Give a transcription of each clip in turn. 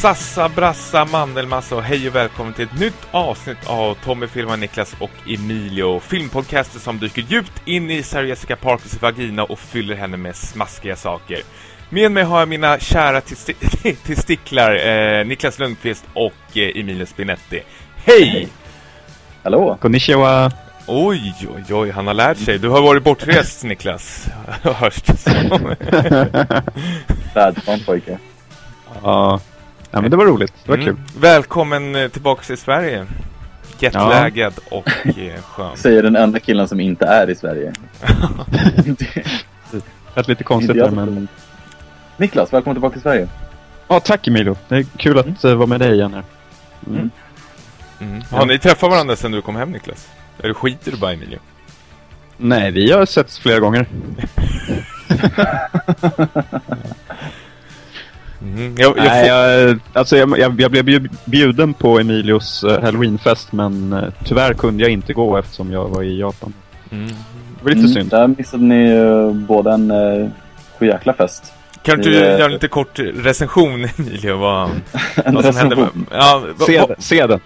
Sassa, brassa, mandelmassa och hej och välkommen till ett nytt avsnitt av Tommy filmar Niklas och Emilio. Filmpodcaster som dyker djupt in i Sarah Jessica Parkers vagina och fyller henne med smaskiga saker. Med mig har jag mina kära testiklar eh, Niklas Lundqvist och eh, Emilio Spinetti. Hej! Hallå! Konnichiwa! Oj, oj, oj, han har lärt sig. Du har varit bortrest, Niklas. Hörs det som. Världsvan pojke. Ja. Ja, men det var roligt. Det var mm. kul. Välkommen eh, tillbaka till Sverige. Jetlaggad ja. och eh, skön. Säger den enda killen som inte är i Sverige. det lät lite konstigt där, men... Niklas, välkommen tillbaka till Sverige. Ja, tack Emilio. Det är kul att mm. vara med dig igen här. Mm. Mm. Har ni träffat varandra sedan du kom hem, Niklas? Eller skiter du bara Emilio? Nej, vi har setts flera gånger. Mm, jag, jag, Nej, jag, alltså jag, jag, jag, blev bjuden på Emilios uh, Halloweenfest men uh, tyvärr kunde jag inte gå eftersom jag var i Japan. Mm. Det var lite mm, synd. Där missade ni uh, både en uh, sjujäkla fest. Kan du inte göra en lite kort recension Emilio? Vad, en vad som recension? hände? Ja, se, den, se den.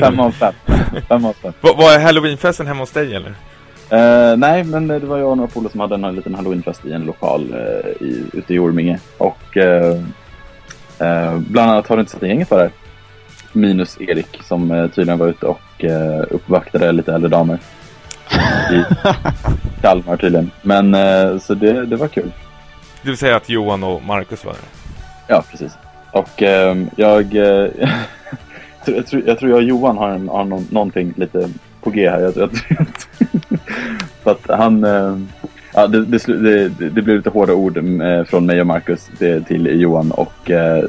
Fem av fem. fem, av fem. Var Halloweenfesten hemma hos dig eller? Uh, nej, men det var jag och några polare som hade en liten halloweenfest i en lokal uh, i, ute i Orminge. Och uh, Eh, bland annat har du inte sett gänget för det Minus Erik som eh, tydligen var ute och eh, uppvaktade lite äldre damer. I Kalmar tydligen. Men eh, så det, det var kul. Du vill säga att Johan och Marcus var där? Ja, precis. Och ehm, jag, eh, jag, tror, jag tror jag och Johan har, en, har någon, någonting lite på G här. Jag, jag, för att han ehm, Ja, det, det, det, det, blev lite hårda ord mm, eh, från mig och Marcus till Johan och eh,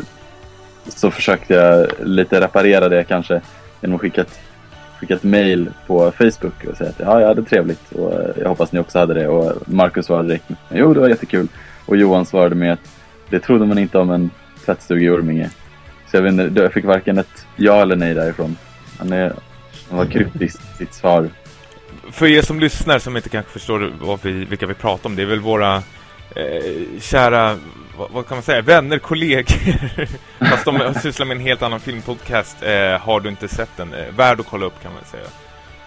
så försökte jag lite reparera det kanske genom att skicka ett, skicka ett mail på Facebook och säga att ja, jag hade trevligt och eh, jag hoppas ni också hade det och Marcus svarade direkt jo det var jättekul och Johan svarade med att det trodde man inte om en tvättstuga i Orminge. Så jag, vet inte, jag fick varken ett ja eller nej därifrån. Han, är, han var kryptisk i sitt svar för er som lyssnar som inte kanske förstår vad vi, vilka vi pratar om, det är väl våra eh, kära, vad, vad, kan man säga, vänner, kollegor. Fast de sysslar med en helt annan filmpodcast. Eh, har du inte sett den? Eh, värd att kolla upp kan man säga.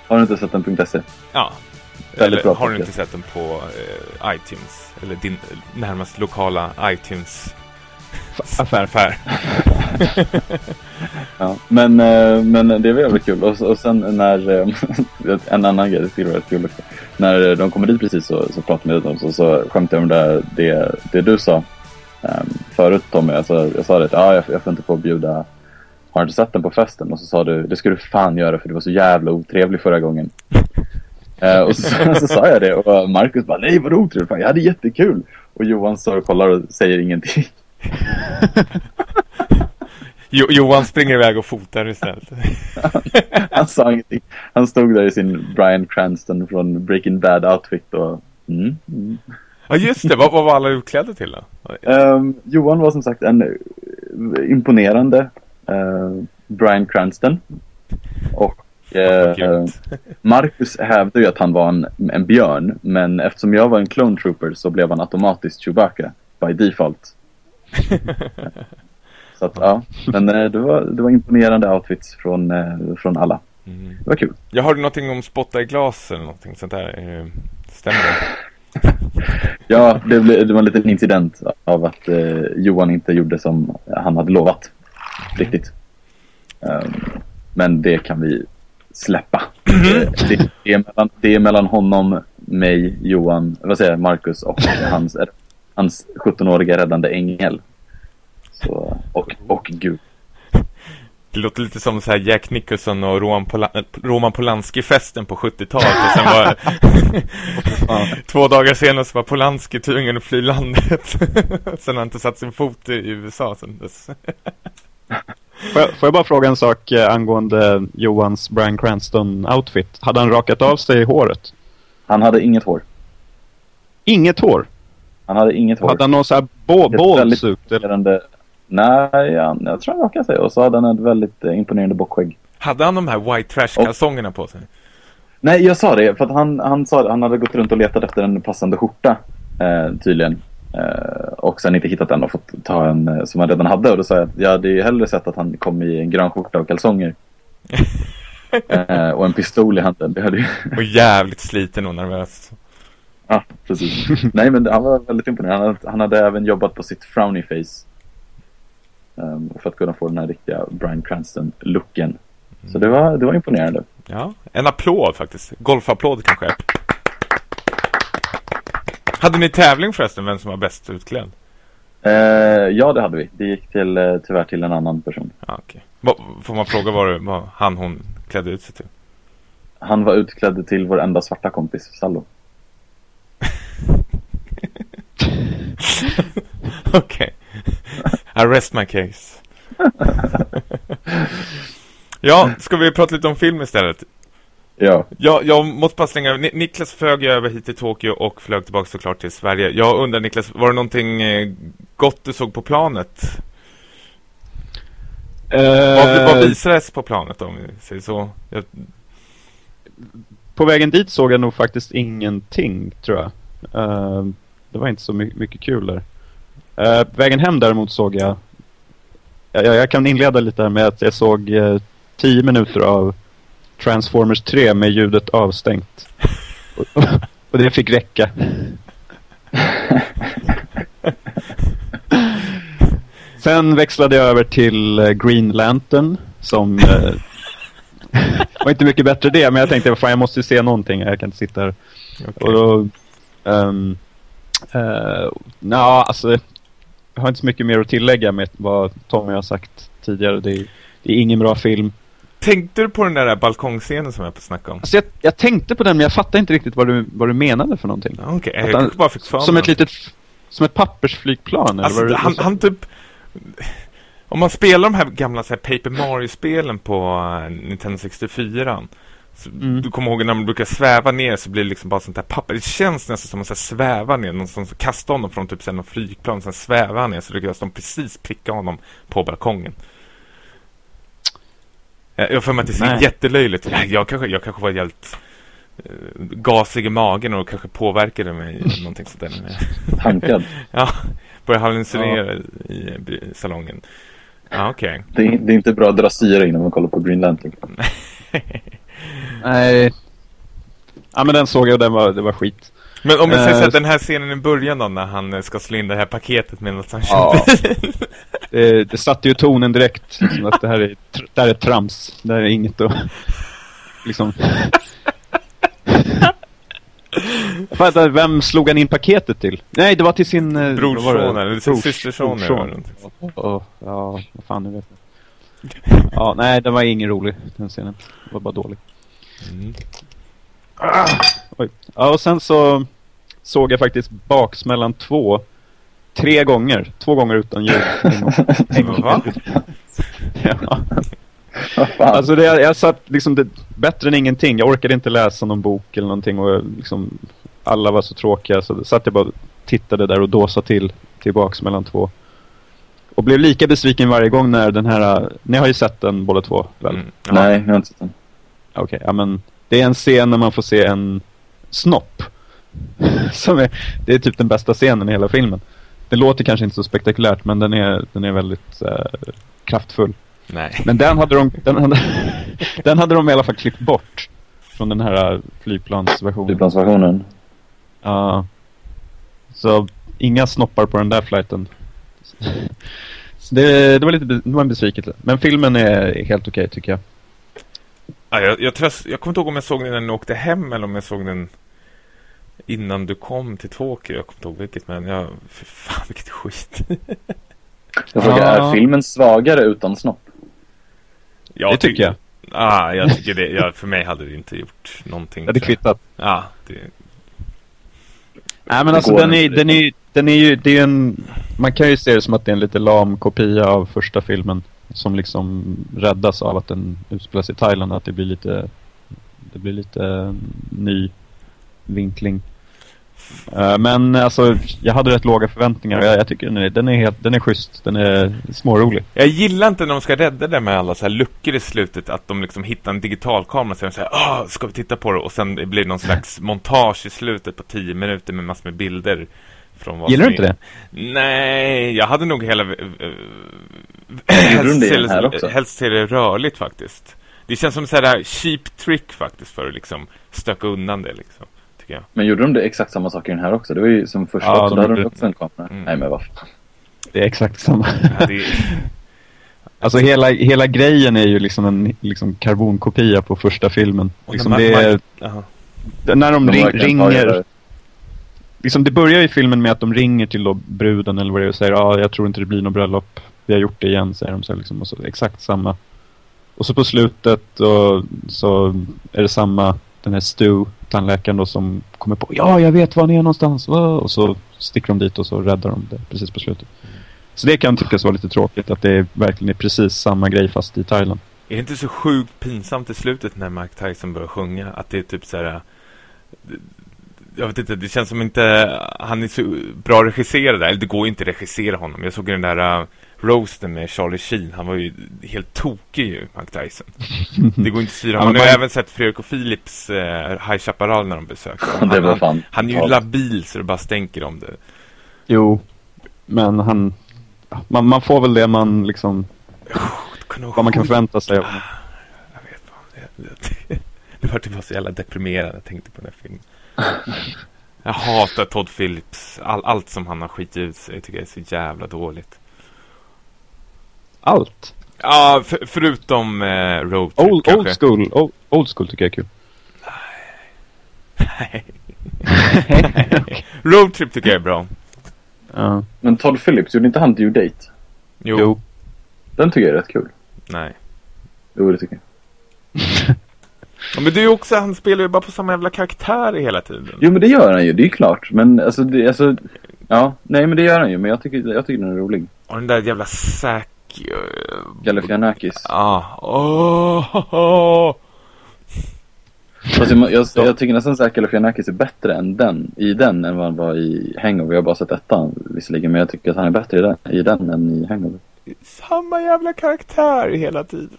Har du inte sett den.se? Ja. Eller har du inte sett den på eh, iTunes? Eller din närmast lokala iTunes affär. affär. ja, men, eh, men det var väldigt kul. Och, och sen när, eh, en annan grej, det var kul också. När de kommer dit precis så, så pratade jag med dem så, så skämtade jag om det, det, det du sa um, förut Tommy. Alltså, jag sa det att ah, jag, jag får inte få bjuda har du inte sett den på festen? Och så sa du, det ska du fan göra för du var så jävla otrevlig förra gången. uh, och så, så, sa jag det och Marcus bara, nej vadå otrevlig? Fan, jag hade jättekul. Och Johan står och kollar och säger ingenting. Jo Johan springer iväg och fotar istället. han sa ingenting. Han stod där i sin Brian Cranston från Breaking Bad outfit och... Mm, mm. Ja just det, vad, vad var alla utklädda till då? Um, Johan var som sagt en uh, imponerande uh, Brian Cranston. Och uh, Marcus hävdade ju att han var en, en björn. Men eftersom jag var en clone trooper så blev han automatiskt Chewbacca by default. Så att, ja, men eh, det var, det var imponerande outfits från, eh, från alla. Mm. Det var kul. Jag hörde någonting om spotta i glas eller någonting sånt där. Eh, stämmer det? ja, det, blev, det var en liten incident av att eh, Johan inte gjorde som han hade lovat. Riktigt. Um, men det kan vi släppa. Mm. det, det, är mellan, det är mellan honom, mig, Johan, vad säger jag, Marcus och hans hans 17-åriga räddande ängel. Så, och, och Gud. Det låter lite som så här Jack Nicholson och Roman, Pola Roman Polanski-festen på 70-talet. Och sen var två dagar senare så var Polanski tvungen att fly landet. sen har han inte satt sin fot i USA sen dess. får, jag, får jag bara fråga en sak eh, angående Johans Brian Cranston-outfit? Hade han rakat av sig håret? Han hade inget hår. Inget hår? Han hade inget hår. Hade han någon sån här bålsukt? Nej, ja, jag tror han rakade sig. Och så hade han ett väldigt eh, imponerande bockskägg. Hade han de här white trash-kalsongerna på sig? Nej, jag sa det. För att han, han sa att han hade gått runt och letat efter en passande skjorta. Eh, tydligen. Eh, och sen inte hittat den och fått ta en eh, som han redan hade. Och då sa jag att jag hade hellre sett att han kom i en grön skjorta och kalsonger. eh, och en pistol i handen. Det hade ju... och jävligt sliten och nervös. Ja, precis. Nej, men han var väldigt imponerad. Han hade, han hade även jobbat på sitt frowny face. Um, för att kunna få den här riktiga Brian Cranston-looken. Mm. Så det var, det var imponerande. Ja, en applåd faktiskt. Golfapplåd kanske. Hade ni tävling förresten, vem som var bäst utklädd? Uh, ja, det hade vi. Det gick till, uh, tyvärr till en annan person. Ja, okay. Får man fråga vad, vad han hon klädde ut sig till? Han var utklädd till vår enda svarta kompis, Sallo. Okej. I rest my case. ja, ska vi prata lite om film istället? Ja. ja. Jag måste bara slänga, Niklas flög över hit till Tokyo och flög tillbaka såklart till Sverige. Jag undrar Niklas, var det någonting eh, gott du såg på planet? Uh... Vad, vad visades på planet om vi säger så? Jag... På vägen dit såg jag nog faktiskt ingenting, tror jag. Uh, det var inte så mycket, mycket kul där. Uh, vägen hem däremot såg jag... Jag, jag kan inleda lite här med att jag såg uh, tio minuter av Transformers 3 med ljudet avstängt. och, och det fick räcka. Sen växlade jag över till uh, Green Lantern som... Uh, var inte mycket bättre det, men jag tänkte fan jag måste se någonting. Jag kan inte sitta här. Okay. Och då... Um, uh, Nja, alltså jag har inte så mycket mer att tillägga med vad Tommy har sagt tidigare. Det är, det är ingen bra film. Tänkte du på den där balkongscenen som jag snackade om? Alltså jag, jag, tänkte på den men jag fattade inte riktigt vad du, vad du menade för någonting. Okej, okay, jag han, bara fick Som ett litet, som ett pappersflygplan alltså, eller vad han, han typ... Om man spelar de här gamla så här, Paper Mario-spelen på uh, Nintendo 64 Mm. Du kommer ihåg när man brukar sväva ner så blir det liksom bara sånt här papper. Det känns nästan som att man svävar ner. Någon som kastar honom från typ sen någon flygplan. Sen svävar han ner så lyckas de precis pricka honom på balkongen. Jag får mig att det ser jättelöjligt jag kanske, jag kanske var helt uh, gasig i magen och kanske påverkade mig någonting sånt där. Tankad. ja, började hallucinera ja. i, i salongen. Ja, okej. Okay. Det, det, är inte bra att dra syre innan man kollar på Green Lantern. Nej. Ja, men den såg jag och den var, det var skit. Men om vi säger uh, att den här scenen i början då, när han ska slå in det här paketet medan han ja. det, det satte ju tonen direkt. Som att det här är, det här är trams. Det här är inget att... liksom... Vänta, vem slog han in paketet till? Nej, det var till sin... Eh, brorson, eller sin systerson. Oh, ja, vad fan nu vet jag. Ja, nej, den var ingen rolig, den scenen. Det var bara dålig. Mm. Ah, oj. Ja, och sen så såg jag faktiskt baksmällan två tre gånger. Två gånger utan ljud. En gång. En gång. Va? ja. Alltså det, jag satt liksom det, bättre än ingenting. Jag orkade inte läsa någon bok eller någonting och liksom, alla var så tråkiga så satt jag bara tittade där och dåsade till tillbaks mellan två. Och blev lika besviken varje gång när den här... Ni har ju sett den båda två, väl? Mm. Ja. Nej, jag har inte sett den. Okej, okay, ja men... Det är en scen när man får se en snopp. Som är, det är typ den bästa scenen i hela filmen. Det låter kanske inte så spektakulärt, men den är, den är väldigt uh, kraftfull. Nej. Men den hade, de, den, hade, den hade de i alla fall klippt bort. Från den här flygplansversionen. Flygplansversionen? Ja. Uh, så inga snoppar på den där flighten. Så det, det, var lite det var en besvikelse. Men filmen är helt okej okay, tycker jag. Ja, jag, jag, tröst, jag kommer inte ihåg om jag såg den när du åkte hem eller om jag såg den innan du kom till Tokyo. Jag kommer inte ihåg vilket, men jag, för fan vilket skit. jag frågar, ja. är filmen svagare utan snopp? Jag det tycker jag. Ah, jag tycker det. Jag, för mig hade det inte gjort någonting. Det kvittat. Ja, det... Nej, men alltså den är, den är, den är ju, det är en, man kan ju se det som att det är en lite lam kopia av första filmen. Som liksom räddas av att den utspelas i Thailand. Att det blir lite, det blir lite eh, ny vinkling. Eh, men alltså, jag hade rätt låga förväntningar. Jag, jag tycker den är, den är helt, den är schysst. Den är smårolig. Jag gillar inte när de ska rädda det med alla så här luckor i slutet. Att de liksom hittar en digitalkamera och säger ah, ska vi titta på det? Och sen blir det någon slags montage i slutet på tio minuter med massor med bilder Gillar du inte är- det? Nej, jag hade nog hela... äh, i den här helst, helst se det rörligt faktiskt. Det känns som så här cheap trick faktiskt för att liksom stöka undan det liksom. Tycker jag. Men gjorde de det exakt samma sak i den här också? Det var ju som första Ja, också. de Där hade också en kamera. Mm. Nej men vad. Det är exakt samma. Ja, det, Alltså hela, hela grejen är ju liksom en liksom karbonkopia på första filmen. Liksom när det, man- är, man- när de, De ring, ringer det- Liksom det börjar i filmen med att de ringer till då bruden eller vad det är och säger ah, jag tror inte det blir något bröllop. Vi har gjort det igen, säger de så liksom, och så exakt samma. Och så på slutet och, så är det samma, den här Stu, tandläkaren då som kommer på ja, jag vet var ni är någonstans. Och så sticker de dit och så räddar de det precis på slutet. Så det kan tyckas vara lite tråkigt att det är, verkligen är precis samma grej fast i Thailand. Är det inte så sjukt pinsamt i slutet när Mike Tyson börjar sjunga? Att det är typ så här... Jag vet inte, det känns som inte... Han är så bra regisserad där. Eller det går inte att regissera honom. Jag såg den där uh, roasten med Charlie Sheen. Han var ju helt tokig ju, Mike Tyson. Det går inte att styra. Ja, Man har ju även sett Fredrik och Philips uh, High Chaparral när de besöker Det honom. var han, fan. han är ju totalt. labil så det bara stänker om det. Jo, men han... Man, man får väl det man liksom... Vara Vad man kan förvänta sig av honom. Jag vet fan. Det, det, det var typ så jävla deprimerande när jag tänkte på den här filmen. Jag hatar Todd Phillips. All, allt som han har skitit ut sig tycker jag är så jävla dåligt. Allt. Ja, för, förutom eh, Road Trip Old, old school. Old, old school tycker jag är kul. Nej. Road Trip tycker jag är bra. Ja. Men Todd Phillips, gjorde inte han Due Date? Jo. Jo. Den tycker jag är rätt kul. Nej. Jo, det tycker jag. Ja, men det är ju också, han spelar ju bara på samma jävla karaktär hela tiden. Jo, men det gör han ju. Det är ju klart. Men alltså, det, alltså... Ja, nej men det gör han ju. Men jag tycker, jag tycker den är rolig. Och den där jävla Zack... Uh, Galifianakis. ah. Åh, oh, Fast jag, jag, jag tycker nästan att Galifianakis är bättre än den, i den än vad han var i Hangover. Jag har bara sett ettan visserligen. Men jag tycker att han är bättre i den, i den än i Hangover. Samma jävla karaktär hela tiden.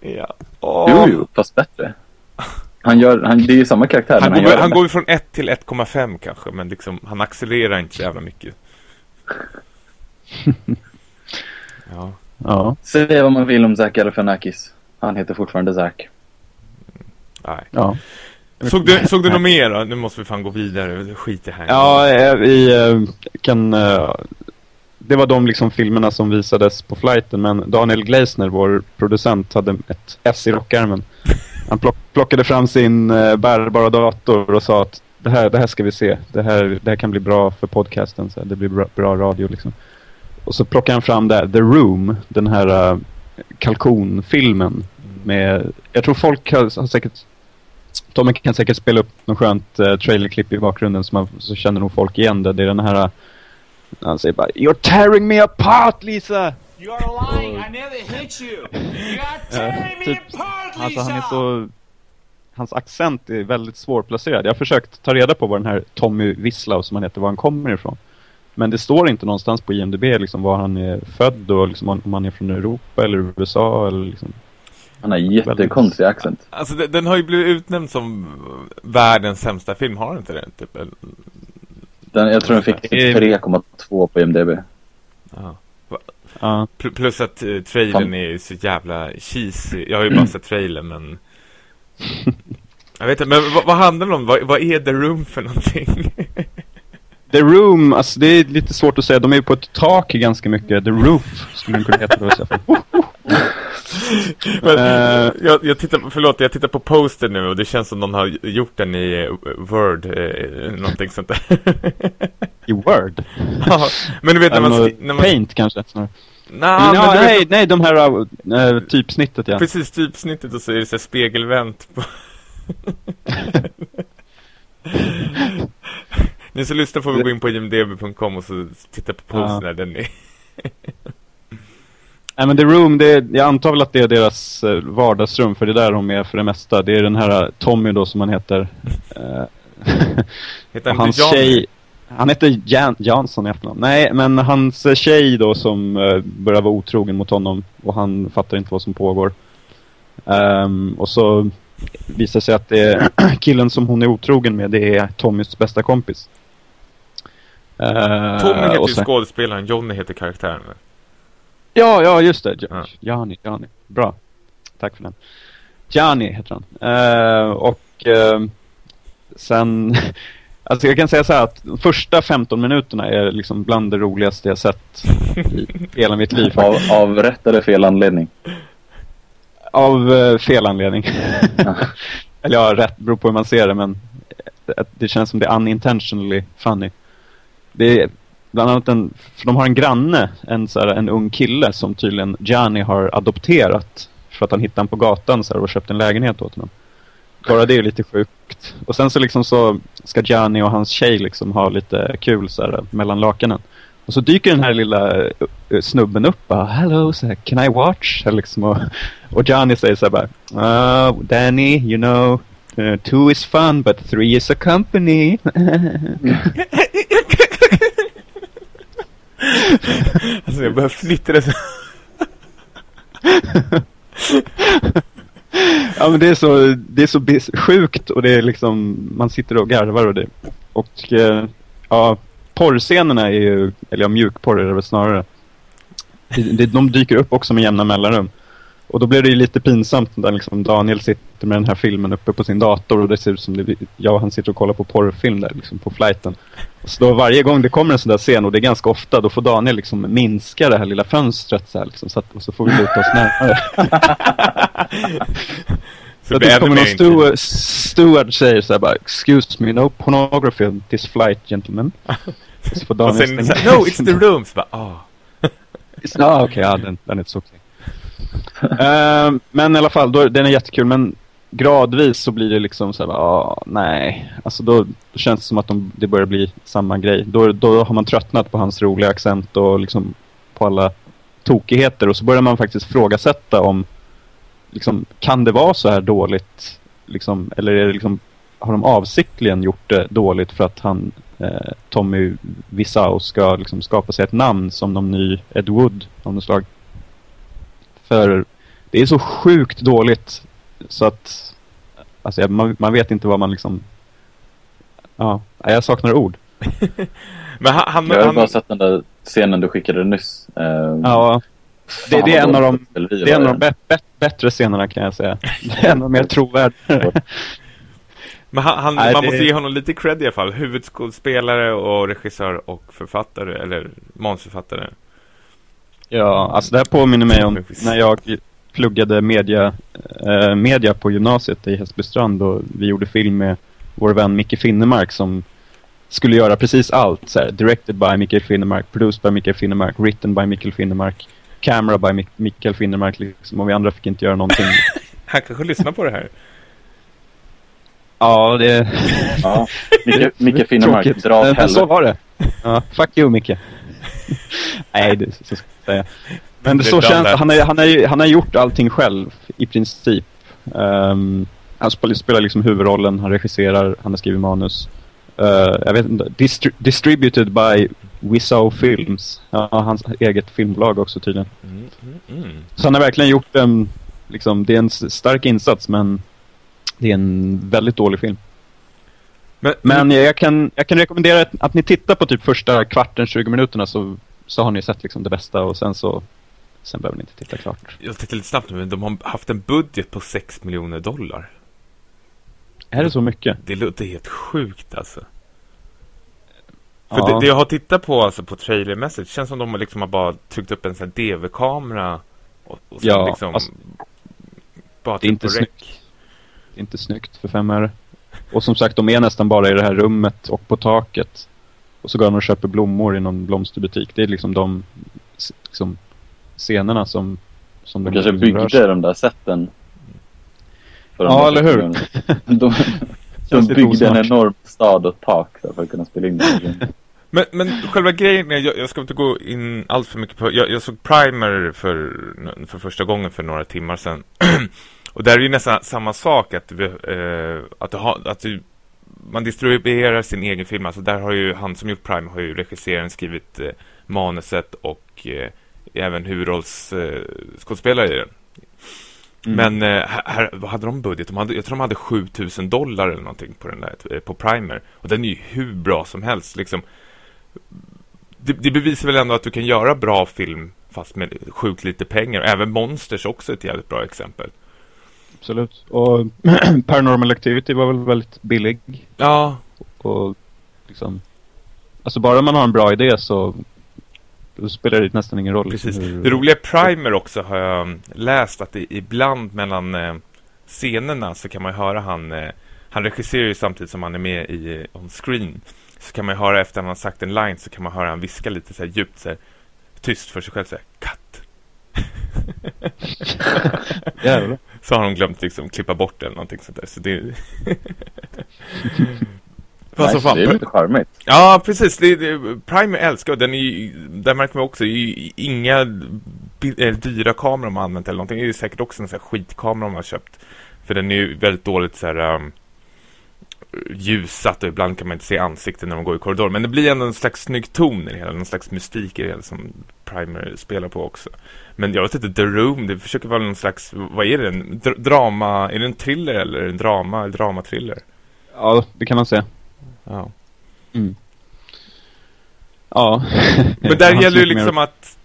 Ja. Åh. Jo, jo, fast bättre. Han gör, han, det är ju samma karaktär. Han, går, gör han det går ju från 1 till 1,5 kanske, men liksom, han accelererar inte så jävla mycket. Ja. Ja. Säg vad man vill om Zack Galifianakis. Han heter fortfarande Zack. Nej. Ja. Såg du, såg du något mer då? Nu måste vi fan gå vidare. Skit i här. Ja, eh, vi eh, kan... eh, Det var de liksom filmerna som visades på flighten, men Daniel Gleisner, vår producent, hade ett S i rockärmen. Han plock, plockade fram sin eh, bärbara dator och sa att det här, det här ska vi se. Det här, det här kan bli bra för podcasten. Så det blir bra, bra radio liksom. Och så plockade han fram där, The Room, den här uh, kalkonfilmen. Med, jag tror folk har, har säkert... Tommy kan säkert spela upp något skönt uh, trailerklipp i bakgrunden så, man, så känner nog folk igen det. Det är den här... Uh, han säger bara You're tearing me apart Lisa! You're lying. I never hit you. You're tearing me typ, apart, Lisa. Alltså han är så... Hans accent är väldigt svårplacerad. Jag har försökt ta reda på var den här Tommy Wislaw som han heter, var han kommer ifrån. Men det står inte någonstans på IMDB liksom var han är född och liksom om han är från Europa eller USA eller liksom. Han har jättekonstig accent. Alltså den, den har ju blivit utnämnd som världens sämsta film, har den inte det? Typ? Den, jag tror den fick typ Eh. 3,2 på IMDB. ja. Ja. Pl- Plus att uh, trailern är så jävla cheesy. Jag har ju bara sett trailern, men... Jag vet inte, men vad, vad handlar det om? Vad, vad är The Room för någonting? The Room, alltså det är lite svårt att säga. De är ju på ett tak ganska mycket. The Roof skulle den kunna heta då. Men, Eh. jag, jag tittar, förlåt, jag tittar på poster nu och det känns som någon har gjort den i eh, Word, eh, någonting sånt där. I Word. Ja, men du vet när man... När man Paint kanske snarare. Nah, men ja, du vet, nej, nej, de här äh, typsnittet ja. Precis typsnittet och så är det så här spegelvänt på... Ni som lyssnar får vi gå in på imdb.com och så titta på posten Ja. där den är... Nej men The Room, det är, jag antar väl att det är deras eh, vardagsrum för det är där de är för det mesta. Det är den här eh, Tommy då som han heter. Eh, Heter han hans Jan? tjej, han heter Jan, Jansson i efternamn. Nej, men hans tjej då som uh, börjar vara otrogen mot honom och han fattar inte vad som pågår. Ehm, och så visar sig att det killen som hon är otrogen med, det är Tommys bästa kompis. Eh, Tommy heter sen- skådespelaren, Johnny heter karaktären. Ja, ja, just det. Ja. Ja. Jani, Jani. Bra. Tack för den. Jani heter han. Eh, och eh, sen... Alltså jag kan säga så här att de första 15 minuterna är liksom bland det roligaste jag sett i hela mitt liv. Av, av rätt eller fel anledning. Av eh, fel anledning. Eller ja, rätt beror på hur man ser det, men det, det känns som det är unintentionally funny. Det är bland annat en, för de har en granne, en, så här, en ung kille som tydligen Gianni har adopterat för att han hittade honom på gatan så här, och köpt en lägenhet åt honom. Bara det är lite sjukt. Och sen så liksom så ska Gianni och hans tjej liksom ha lite kul så här, mellan lakanen. Och så dyker den här lilla uh, snubben upp och Hello, så här, can I watch? Liksom, och, och Johnny säger så här bara oh, Danny, you know uh, Two is fun but three is a company. Alltså jag börjar fnittra. Så. ja men det är så, det är så sjukt och det är liksom Man sitter och garvar och det. Och eh, ja Porrscenerna är ju Eller ja mjukporr är det väl snarare. De dyker upp också med jämna mellanrum. Och då blir det ju lite pinsamt när liksom Daniel sitter med den här filmen uppe på sin dator och det ser ut som det, jag och han sitter och kollar på porrfilm där liksom på flighten. Så då varje gång det kommer en sån där scen och det är ganska ofta då får Daniel liksom minska det här lilla fönstret så här liksom så att, och så får vi luta oss närmare. Så det kommer mer någon steward, steward säger så här bara Excuse me, no pornography on this flight gentlemen. Så får Daniel stänga- no it's the room. Så bara, ah. Ja, okej, ja, den, den är så okej. Eh, men i alla fall, då, den är jättekul. Men gradvis så blir det liksom så här, ah, nej. Alltså då, då känns det som att de, det börjar bli samma grej. Då, då har man tröttnat på hans roliga accent och liksom på alla tokigheter. Och så börjar man faktiskt frågasätta om, liksom, kan det vara så här dåligt? Liksom, eller är det liksom, har de avsiktligen gjort det dåligt för att han, eh, Tommy Visau, ska liksom skapa sig ett namn som någon ny Ed Wood av något slag. För det är så sjukt dåligt så att alltså, jag- man, man vet inte vad man liksom... Ja, jag saknar ord. Men han, han, Jag har han bara sett den där scenen du skickade nyss. Eh, Ja, det, det är en av de, det är en av de bättre scenerna kan jag säga. Det är en av de mer trovärdiga. Men han, han, Nej, man det- måste ge honom lite cred i alla fall. Huvudskådespelare och regissör och författare, eller manusförfattare. Ja, alltså det här påminner mig om när jag pluggade media, eh, media på gymnasiet i Hässelbystrand och vi gjorde film med vår vän Micke Finnemark som skulle göra precis allt. Så här, directed by Mikael Finnemark, produced by Mikael Finnemark, written by Mikael Finnemark, camera by Mik- Mikael Finnemark liksom, och vi andra fick inte göra någonting. Han kanske lyssnar på det här. ja, det... Ja. Micke, Micke Finnemark, Tråkigt. dra åt Men så helvete. var det. Ja, fuck you Micke. Nej, det så ska säga. Men det Det så känns that. han, är, han, är, han har gjort allting själv i princip. Ehm, han spelar, spelar liksom huvudrollen, han regisserar, han har skrivit manus. Eh, jag vet inte, distri distributed by Wiseau Films. Ja, hans eget filmbolag också tydligen. Mm, mm, mm. Så han har verkligen gjort en, liksom, det är en stark insats men det är en väldigt dålig film. Men, Men jag kan, jag kan rekommendera att, att ni tittar på typ första kvarten, 20 minuterna så, så har ni sett liksom det bästa och sen så sen behöver ni inte titta klart. jag tittar lite snabbt nu, men de har haft en budget på 6 miljoner dollar. Är det så mycket? Det låter helt sjukt alltså. För Ja. det, det jag har tittat på alltså på trailermässigt känns som de liksom har bara tryckt upp en sån här DV-kamera och, och sen Ja, liksom alltså, bara det är tryckt inte snyggt. Det är inte snyggt för fem öre. Och som sagt, de är nästan bara i det här rummet och på taket. Och så går de och köper blommor i någon blomsterbutik. Det är liksom de liksom, scenerna som, som De kanske liksom byggde de där sätten. Ja, eller hur? De, de byggde en enorm stad och tak för att kunna spela in det. Men, men själva grejen är, jag, jag ska inte gå in allt för mycket på, jag, jag såg Primer för, för första gången för några timmar sedan. och där är ju nästan samma sak att, vi, eh, att, du har, att du, man distribuerar sin egen film. Alltså där har ju han som gjort Primer har ju regissören skrivit eh, manuset och eh, även huvudrollsskådespelare eh, i den. Mm. Men eh, här, här, vad hade de budget? De hade, jag tror de hade 7000 dollar eller någonting på den där, eh, på Primer. Och den är ju hur bra som helst. Liksom, det, det bevisar väl ändå att du kan göra bra film fast med sjukt lite pengar. Även Monsters också är ett jävligt bra exempel. Absolut. Och Paranormal Activity var väl väldigt billig. Ja, Och liksom... Alltså bara man har en bra idé så... Då spelar det nästan ingen roll. liksom, precis. hur- Det roliga Primer också har jag mm, läst att det ibland mellan eh, scenerna så kan man ju höra han... Eh, han regisserar ju samtidigt som han är med i eh, on screen. Så kan man ju höra efter att han har sagt en line så kan man höra han viska lite så här djupt så här, tyst för sig själv så här, cut. Jävlar. Så har de glömt liksom klippa bort det eller någonting sånt där. Så det... Så Nice, fan, det är lite charmigt. Ja, precis. Det, det, Primer älskar den är ju, där märker man också, är ju inga dyra kameror man använt eller någonting. Det är ju säkert också en sån här skitkamera man har köpt. För den är ju väldigt dåligt så här um, ljusat och ibland kan man inte se ansikten när de går i korridor. Men det blir ändå en slags snygg ton i det hela, någon slags mystik i det hela som Primer spelar på också. Men jag vet inte, The Room, det försöker vara någon slags, vad är det? En dr- drama, är det en thriller eller en drama, eller dramatriller? Ja, det kan man säga. Ja. Ja. Men där gäller ju liksom att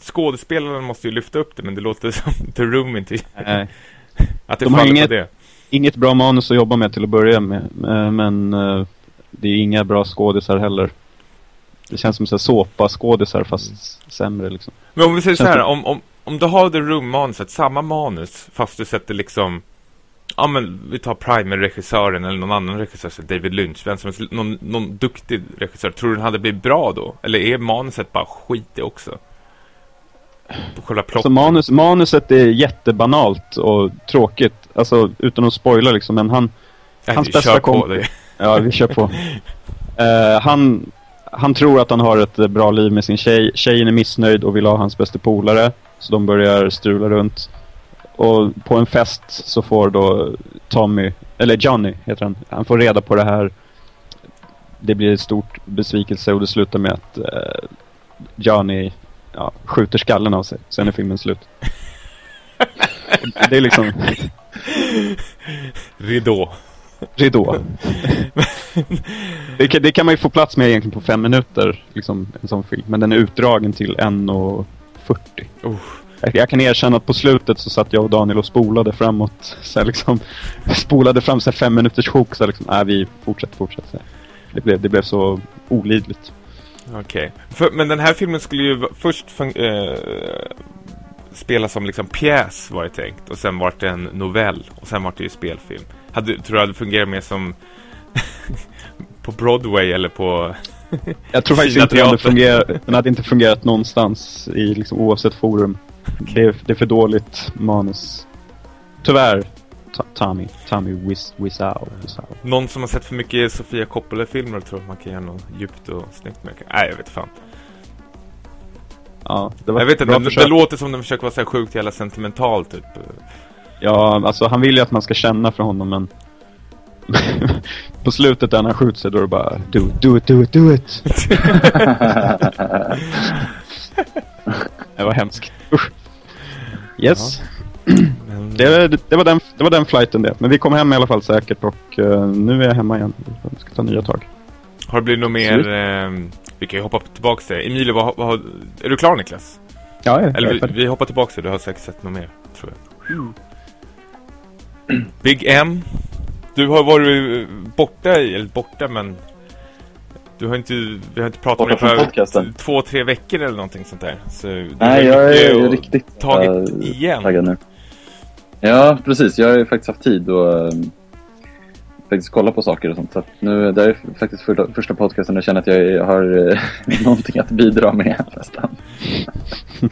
skådespelarna måste ju lyfta upp det, men det låter som The Room inte... Nej. Att det De faller inget- på det. Inget bra manus att jobba med till att börja med. eh, Men eh, det är inga bra skådisar heller. Det känns som såpa-skådisar fast sämre liksom. Men om vi säger så här, om, om, om du har The Room-manuset, samma manus, fast du sätter liksom... Ja men vi tar Primer-regissören eller någon annan regissör, så David Lynch, vem som helst, någon, någon duktig regissör. Tror du den hade blivit bra då? Eller är manuset bara skit också? Själva plott? Alltså manus, manuset är jättebanalt och tråkigt. Alltså utan att spoila liksom. Men han, Nej, hans bästa kompis-. Ja, vi kör på. Eh, han, han tror att han har ett bra liv med sin tjej. Tjejen är missnöjd och vill ha hans bästa polare. Så de börjar strula runt. Och på en fest så får då Tommy, eller Johnny heter han, han får reda på det här. Det blir ett stort besvikelse och det slutar med att eh, Johnny ja, skjuter skallen av sig. Sen är filmen slut. det är liksom Ridå. ridå. det, kan, det kan man ju få plats med egentligen på fem minuter, liksom, en sån film. Men den är utdragen till 1.40. Oh. Jag, jag kan erkänna att på slutet så satt jag och Daniel och spolade framåt. Så liksom, spolade fram så fem minuters sjok. Så liksom, nej, vi fortsätter, fortsätter. Det, blev, det blev så olidligt. Okej. För- Men den här filmen skulle ju först eh, spelas som liksom pjäs var det tänkt. Och sen var det en novell. Och sen var det ju spelfilm. Hade, tror du det hade fungerat mer som på Broadway eller på... Jag tror faktiskt inte den hade, fungerat, den hade inte fungerat någonstans i liksom, oavsett forum. Det, är- det är för dåligt manus. Tyvärr, Tommy. Tommy Wiz, Wiseau. Wiseau. Någon som har sett för mycket Sofia Coppola-filmer tror att man kan göra något djupt och snyggt med det. Nej, jag vet fan. Ja, det var Jag vet inte, det, det låter som den försöker vara så här sjukt jävla sentimental typ. Ja, alltså han vill ju att man ska känna för honom men... på slutet när han skjuter sig då är det bara do do it, do it, do it. det var hemskt. Usch. Yes. Men, Det, det, var den, det var den flighten det. Men vi kom hem i alla fall säkert och eh, nu är jag hemma igen. Vi ska ta nya tag. Har det blivit något mer... Eh, vi kan ju hoppa tillbaka till det. Emilio, vad, vad, är du klar Niklas? Ja, ja. Eller jag är vi, färdig. vi hoppar tillbaka till det. Du har säkert sett något mer, tror jag. Big M. Du har varit eh, borta i, eller borta men... Du har inte, vi har inte pratat dig från på podcasten. två, tre veckor eller någonting sånt där. Så Nej, jag är riktigt tagit eh, igen. taggad nu. Ja, precis. Jag har ju faktiskt haft tid att um, faktiskt kolla på saker och sånt. Så nu, det är faktiskt första, första podcasten jag känner att jag har eh, någonting att bidra med nästan.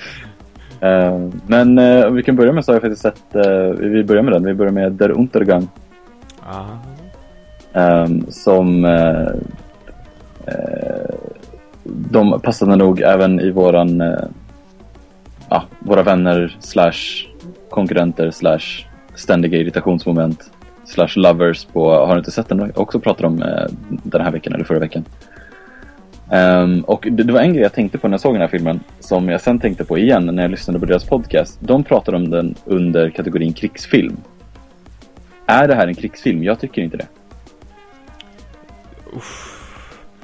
Eh, men om vi kan börja med så har jag faktiskt sett, eh, vi börjar med den, vi börjar med Der Untergang. Ehm, som de passade nog även i våran ja, våra vänner slash konkurrenter slash ständiga irritationsmoment slash lovers på, har du inte sett den? Också pratade om eh, den här veckan eller förra veckan. Um, och det, det var en grej jag tänkte på när jag såg den här filmen som jag sen tänkte på igen när jag lyssnade på deras podcast. De pratade om den under kategorin krigsfilm. Är det här en krigsfilm? Jag tycker inte det.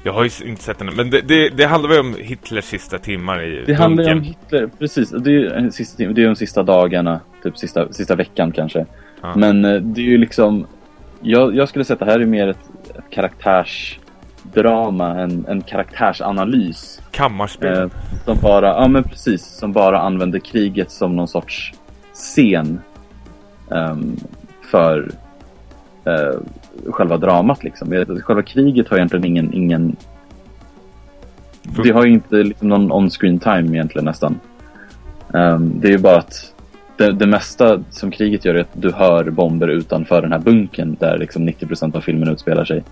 Jag har ju inte sett den, men det, det, det handlar väl om Hitlers sista timmar i Det handlar ju om. Hitler, precis. Det är sista, det är de sista dagarna, typ sista, sista veckan kanske. Ja. Men eh, det är ju liksom, jag, jag skulle säga att det här är mer ett, ett karaktärsdrama, en, en karaktärsanalys. Kammarspel. Eh, som bara, ja men precis, som bara använder kriget som någon sorts scen ehm, för eh, själva dramat liksom. Själva kriget har egentligen ingen, ingen det har ju inte liksom någon on-screen time egentligen nästan. Ehm, det är ju bara att det, det mesta som kriget gör är att du hör bomber utanför den här bunken där liksom 90% av filmen utspelar sig.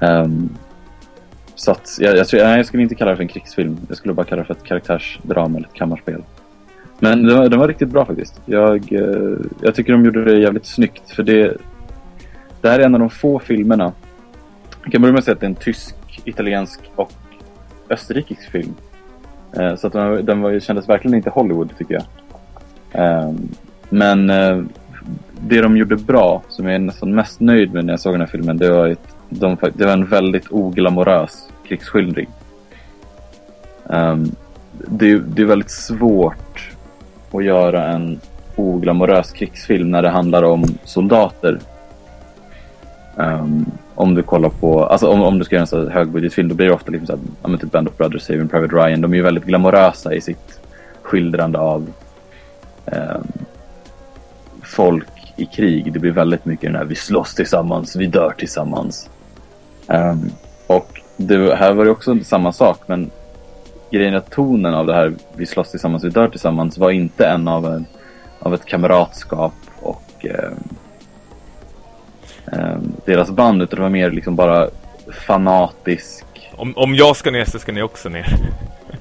Ehm, så att jag, jag, nej, jag skulle inte kalla det för en krigsfilm. Jag skulle bara kalla det för ett karaktärsdrama eller ett kammarspel. Men den var, den var riktigt bra faktiskt. Jag, eh, jag tycker de gjorde det jävligt snyggt. För det, det här är en av de få filmerna. Jag kan börja med att säga att det är en tysk, italiensk och österrikisk film. Eh, så att den, var- den var, kändes verkligen inte Hollywood tycker jag. Ehm, men eh, det de gjorde bra, som jag är nästan mest nöjd med när jag såg den här filmen, det var, ett, de, det var en väldigt oglamorös krigsskildring. Ehm, det, det är väldigt svårt att göra en oglamorös krigsfilm när det handlar om soldater. Um, om du kollar på, alltså om, om du ska göra en så högbudgetfilm då blir det ofta liksom så här, typ Band of Brothers, Saving Private Ryan. De är ju väldigt glamorösa i sitt skildrande av um, folk i krig. Det blir väldigt mycket den här vi slåss tillsammans, vi dör tillsammans. Um, och det, här var det också samma sak men grejen att tonen av det här vi slåss tillsammans, vi dör tillsammans var inte en av, en, av ett kamratskap och um, ehm, deras band utan det var mer liksom bara fanatisk Om, om jag ska ner så ska ni också ner.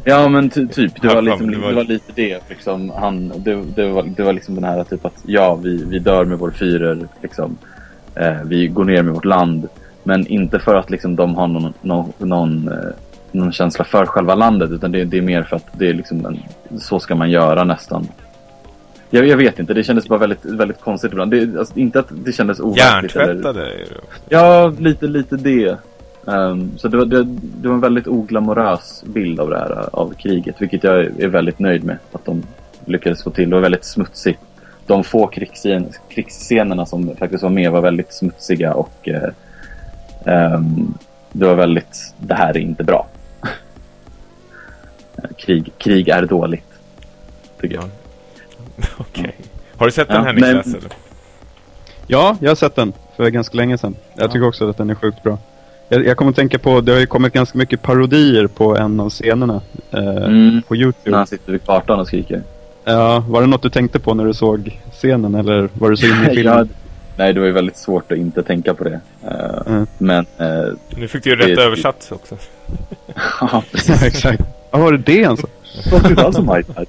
Ja men ty, typ, det var, liksom, det var- det var lite det. Liksom, han, det, det, var, det var liksom den här typ att ja, vi, vi dör med vår fyrer. Liksom. Eh, vi går ner med vårt land. Men inte för att liksom, de har någon, någon, någon, eh, någon känsla för själva landet. Utan det, det är mer för att det är liksom en, så ska man göra nästan. Jag, jag vet inte, det kändes bara väldigt, väldigt konstigt ibland. Det, alltså, inte att det kändes overkligt. eller- Hjärntvättade är det. Ja, lite, lite det. Ehm, så det det, det var en väldigt oglamorös bild av det här, av kriget. Vilket jag är väldigt nöjd med att de lyckades få till. Det var väldigt smutsigt. De få krigsscen, krigsscenerna som faktiskt var med var väldigt smutsiga och eh, ehm, det var väldigt, det här är inte bra. krig, krig är dåligt. Tycker jag. Okej. Har du sett den Ja, här men- Niklas? eller? Ja, jag har sett den för ganska länge sedan. Jag Ja. tycker också att den är sjukt bra. Jag, jag kommer att tänka på, det har ju kommit ganska mycket parodier på en av scenerna eh, Mm. på När Youtube. han sitter vid kartan och skriker. Ja, var det något du tänkte på när du såg scenen eller var du så inne i filmen? Ja, nej, det var ju väldigt svårt att inte tänka på det. Eh, Mm. Men eh, Nu fick du ju rätt Det- översatt också. Ja, precis. Ja, exakt. Ja, var det det alltså? Varför inte alls som Mike här?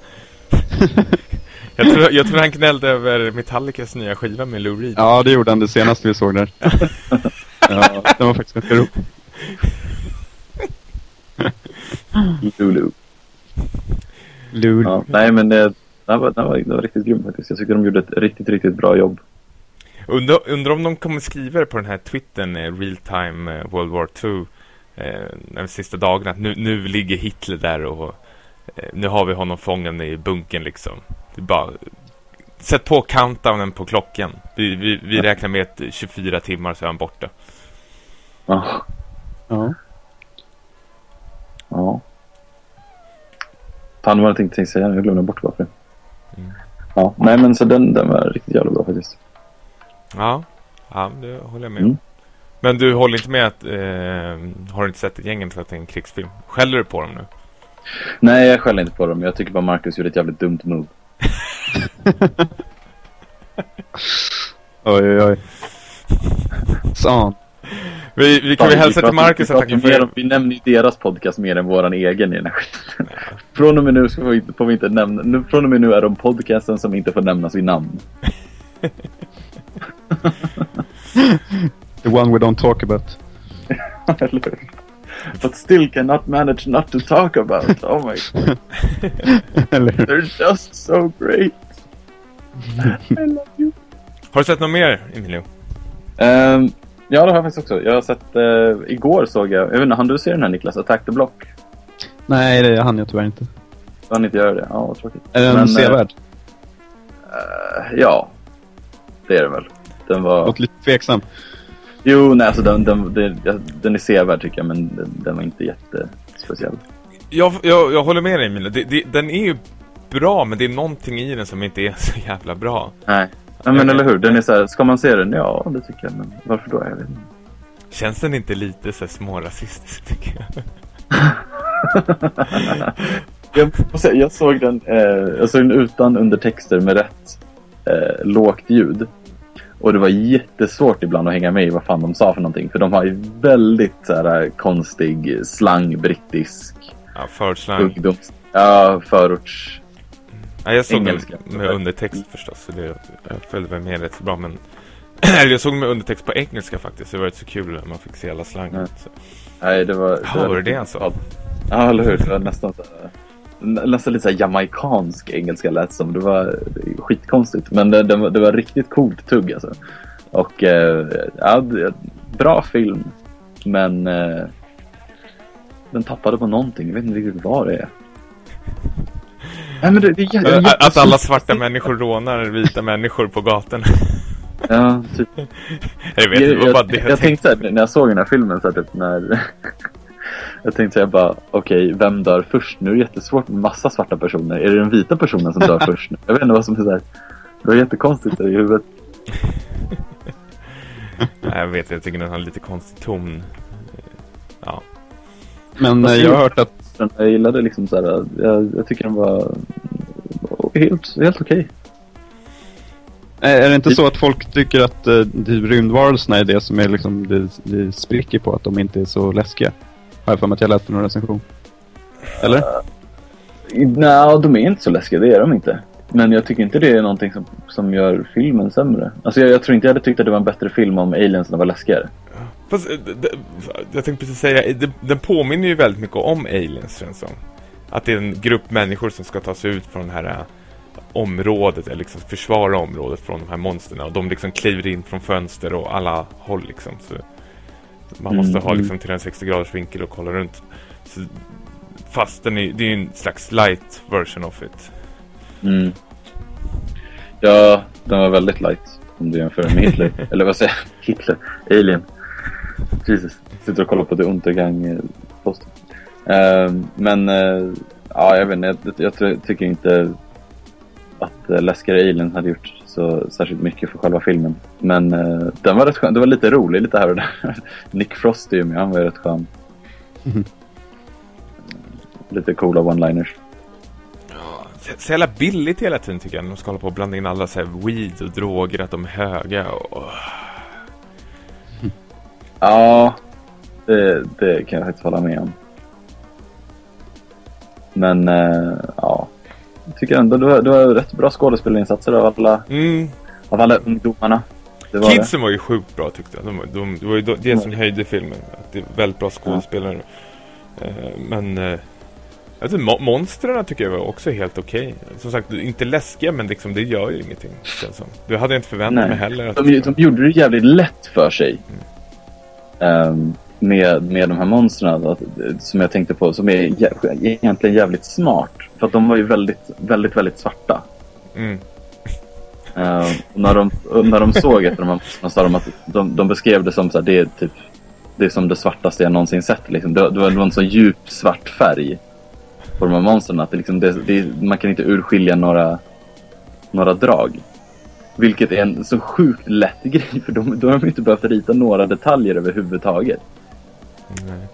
Jag tror, jag tror han gnällde över Metallicas nya skiva med Lou Reed. Ja, det gjorde han det senaste vi såg där. Ja, den var faktiskt ganska rolig. Lulu. Lul. Ja, nej, men det, det, var, det, var, det var riktigt grymt faktiskt. Jag tycker de gjorde ett riktigt, riktigt bra jobb. Undrar undra om de kommer skriva på den här twittern, eh, Real Time eh, World War 2, eh, de sista dagarna. Att nu, nu ligger Hitler där och eh, nu har vi honom fången i bunken liksom. Det bara, sätt på countdownen på klockan. Vi, vi, vi räknar med att 24 timmar så är han borta. Ja. Ja. ja. Fan, vad jag tänkte säga. Jag glömde bort varför. Mm. Ja, nej, men så den, den var riktigt jävla bra faktiskt. Ja, ja det håller jag med om. Mm. Men du håller inte med att, eh, har du inte sett gängen för att det är en krigsfilm? Skäller du på dem nu? Nej, jag skäller inte på dem. Jag tycker bara Marcus gjorde ett jävligt dumt move. Oj, oj, oj. Sån. Vi, vi kan Fan, väl hälsa till Marcus vi att få... om- Vi nämner ju deras podcast mer än våran egen i den här skiten. Från och med nu ska vi, inte- får vi inte nämna... Nu, från och med nu är de podcasten som inte får nämnas vid namn. The one we don't talk about. Eller? But still cannot manage not to talk about. Oh my god. They're just so great. I love you. Har du sett något mer, Emilio? Ehm, Ja, det har jag faktiskt också. Jag har sett, eh, igår såg jag, jag vet inte, hann du se den här Niklas? Attack the Block? Nej, det hann jag tyvärr inte. Jag hann inte göra det. Ja, vad tråkigt. Är den Men, eh, sevärd? eh, ja, det är det väl. Den var... Låter lite tveksam. Jo, nej, alltså den, den, den, den är sevärd tycker jag, men den, den var inte jättespeciell. Jag, jag, jag håller med dig. Det, det, den är ju bra, men det är någonting i den som inte är så jävla bra. Nej. Ja, men eller hur? Den är så här, ska man se den? Ja, det tycker jag. Men varför då? Jag vet inte. Känns den inte lite så smårasistisk tycker jag? jag, jag såg den eh, jag såg den utan undertexter med rätt eh, lågt ljud. Och det var jättesvårt ibland att hänga med i vad fan de sa för någonting. För de har ju väldigt så här, konstig slang, brittisk, Ja, förortsslang. ungdoms... Ja, förorts... Ja, jag såg Engelska. med undertext förstås, så det, jag följde väl med rätt så bra, men jag såg med undertext på engelska faktiskt, det var rätt så kul när man fick se alla slang. Ja. Nej, det var... det var det han sa? Ja, eller hur? Det var nästan så här, Nästan lite så här jamaikansk engelska lät som. Det var skitkonstigt. Men det, det, var, det var riktigt coolt tugg alltså. Och eh, ja, bra film. Men eh, den tappade på någonting. Jag vet inte riktigt vad det är. Nej, men det, det, är jä- Att- Att alla svarta människor rånar vita människor på gatorna. Ja, typ. Jag vet, jag, det var bara jag, det jag, tänkte så här, när jag såg den här filmen så här, typ när Jag tänkte här bara, okej, vem dör först? Nu är det jättesvårt med massa svarta personer. Är det den vita personen som dör först? nu? Jag vet inte vad som är så här. Det var jättekonstigt i huvudet. Nej, jag vet, jag tycker den har lite konstig ton. Ja. Men eh, Fast jag har hört att Jag gillade liksom så här, jag, jag tycker den var helt, helt okej. Är är det inte så att folk tycker att uh, rymdvarelserna är det som är liksom det, det spricker på att de inte är så läskiga? Har jag för mig att jag läste någon recension. Eller? Nej, de är inte så läskiga, det är de inte. Men jag tycker inte det är någonting som, som gör filmen sämre. Alltså jag, jag tror inte jag hade tyckt att det var en bättre film om aliensen var läskigare. Fast, eh, det, jag tänkte precis säga, det, den påminner ju väldigt mycket om aliens känns som. Att det är en grupp människor som ska ta sig ut från det här området, eller liksom försvara området från de här monstren. Och de liksom kliver in från fönster och alla håll liksom. Så man måste ha mm. liksom till en 60 graders vinkel och kolla runt. Så, fast den är, det är en slags light version of it. Mm. Ja, den var väldigt light om du jämför med Hitler. Eller vad säger jag? Hitler? Alien. Jesus. Sitter och kollar på The Untergang-posten. Uh, men uh, ja, jag vet inte. Jag, jag, tror- tycker inte att uh, läskigare Alien hade gjort så särskilt mycket för själva filmen. Men uh, den var rätt skön. Det var lite rolig lite här och där. Nick Frost är ju med. Han var ju rätt skön. Lite coola one-liners. Ja, så, så jävla billigt hela tiden tycker jag. De ska hålla på och blanda in alla så här weed och droger, att de är höga och... Ja, det, det kan jag faktiskt hålla med om. Men eh, ja, tycker ändå det var, det var rätt bra skådespelarinsatser av alla, Mm, av alla ungdomarna. Det var Kidsen var ju sjukt bra tyckte jag. De, de, det var ju det som höjde filmen. Att det är väldigt bra skådespelare. Eh, men... Eh, alltså, mo- monstren tycker jag var också helt okej. Som sagt, inte läskiga men liksom, det gör ju ingenting. som. Det hade jag inte förväntat Nej. mig heller. Att, de, de gjorde det jävligt lätt för sig. Ehm, med, med de här monstren att, som jag tänkte på, som är egentligen jävligt smart. För att de var ju väldigt, väldigt, väldigt svarta. mm, Eh, och när, de, när de såg efter de här monstren sa de att de, de beskrev det som så här, det är typ det är som det svartaste jag någonsin sett. Liksom. Det, det var en så djup svart färg på de här monstren att det, liksom, det, det, man kan inte urskilja några, några drag. Vilket är en så sjukt lätt grej för de, då har de inte behövt rita några detaljer överhuvudtaget. Nej.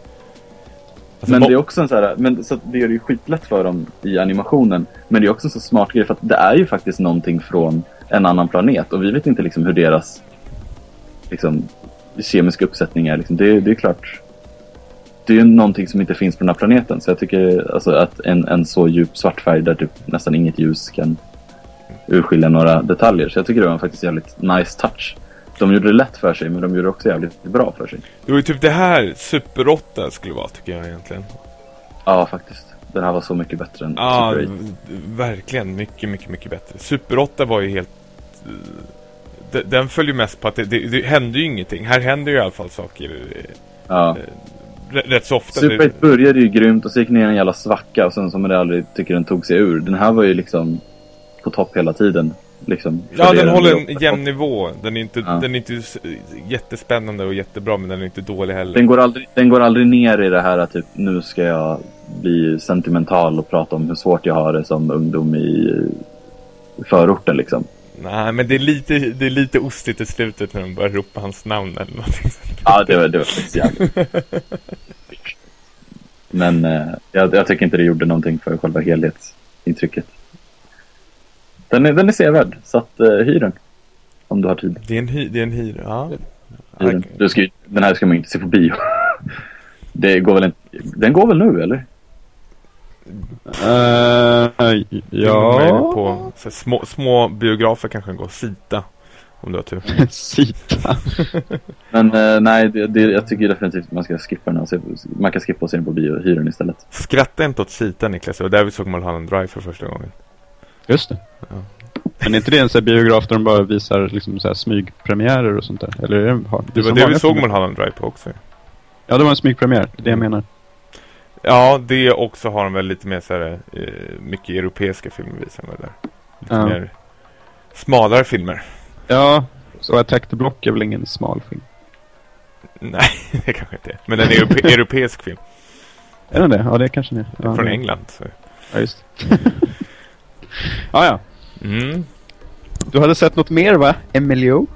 Alltså, Men det är också en så här, men så det gör det ju skitlätt för dem i animationen. Men det är också en så smart grej för att det är ju faktiskt någonting från en annan planet och vi vet inte liksom hur deras liksom, kemiska uppsättning är. Liksom. Det, det är klart. Det är ju någonting som inte finns på den här planeten. Så jag tycker alltså, att en, en så djup svart färg där typ nästan inget ljus kan urskilja några detaljer. Så jag tycker det var en faktiskt jävligt nice touch. De gjorde det lätt för sig men de gjorde det också jävligt bra för sig. Det var ju typ det här Super 8 skulle vara tycker jag egentligen. Ja, faktiskt. Den här var så mycket bättre än Ja, Super 8. v- verkligen. Mycket, mycket, mycket bättre. Super 8 var ju helt... eh, de- den följer mest på att det, det, det händer ju ingenting. Här händer ju i alla fall saker eh, Ja. rätt, rätt så ofta. Super 8 började ju grymt och så gick ner en jävla svacka och sen som man aldrig tycker den tog sig ur. Den här var ju liksom på topp hela tiden. Liksom, Ja, den håller en jämn nivå. Den är inte, Ja. den är inte jättespännande och jättebra, men den är inte dålig heller. Den går, aldrig, den går aldrig ner i det här att typ, nu ska jag bli sentimental och prata om hur svårt jag har det som ungdom i förorten liksom. Nej, men det är lite, det är lite ostigt i slutet när de börjar ropa hans namn eller någonting. Ja, det var, det var faktiskt jävligt. Men eh, jag, jag tycker inte det gjorde någonting för själva helhetsintrycket. Den är, den är sevärd, så att, eh, hyr den. Om du har tid. Det är en, hy, det är en hyr, ja. Hyr den. Du ska, den här ska man ju inte se på bio. Det går väl inte, den går väl nu eller? Uh, Ja. På så här, små, små biografer kanske går. Sita. Om du har tur. Sita. Men eh, nej, det, det, jag tycker definitivt man ska skippa den. Och se, man kan skippa och se den på bio och hyra den istället. Skratta inte åt Sita, Niklas. Det var där vi såg Mulholland Drive för första gången. Just det. Ja. Men är inte det en sån biograf där de bara visar liksom så här smygpremiärer och sånt där? Eller är det, har, Det var det vi såg? Mulholland Drive på också. Ja, det var en smygpremiär. Det är det jag menar. Ja, det också har de väl lite mer så här, eh, mycket europeiska filmer visar de där. Lite Ja. mer smalare filmer. Ja, så Attack the Block är väl ingen smal film? Nej, det kanske inte är. Men en europe europeisk film. Är den det? Ja, det kanske den är. Ja, från England. Så. Ja, just Ja, ja. Mm. Du hade sett något mer va? Emilio?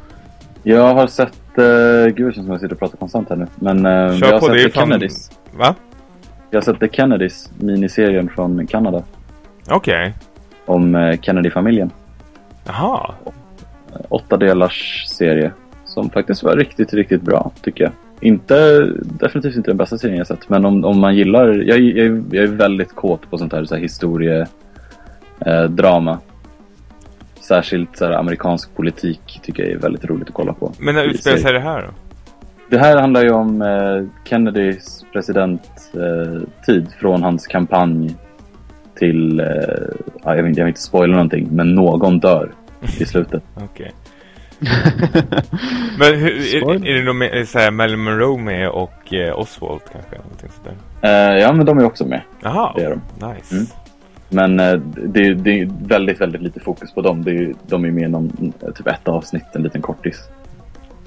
Jag har sett, uh, gud som jag sitter och pratar konstant här nu. Men Kör jag har på, sett The fan- Kennedys. Va? Jag har sett The Kennedys, miniserien från Kanada. Okej. Om eh, Kennedy-familjen. Jaha. Åtta delars serie. Som faktiskt var riktigt, riktigt bra tycker jag. Inte, definitivt inte den bästa serien jag sett. Men om, om man gillar, jag, jag, jag är väldigt kåt på sånt här, så här historiedrama. Eh, drama. Särskilt så här, amerikansk politik tycker jag är väldigt roligt att kolla på. Men när utspelar sig det här då? Det här handlar ju om eh, Kennedys presidenttid eh, tid från hans kampanj till, eh, ja, jag, vill, inte- jag vill inte spoila någonting, men någon dör i slutet. Okej. Men hur, är, är det nog med, så här, Marilyn Monroe med och eh, Oswald kanske? Någonting sådär. Eh, ja, men de är också med. Jaha, Det är de. nice. Mm. Men eh, det, det är väldigt, väldigt lite fokus på dem. Är, de är med i någon, typ ett avsnitt, en liten kortis.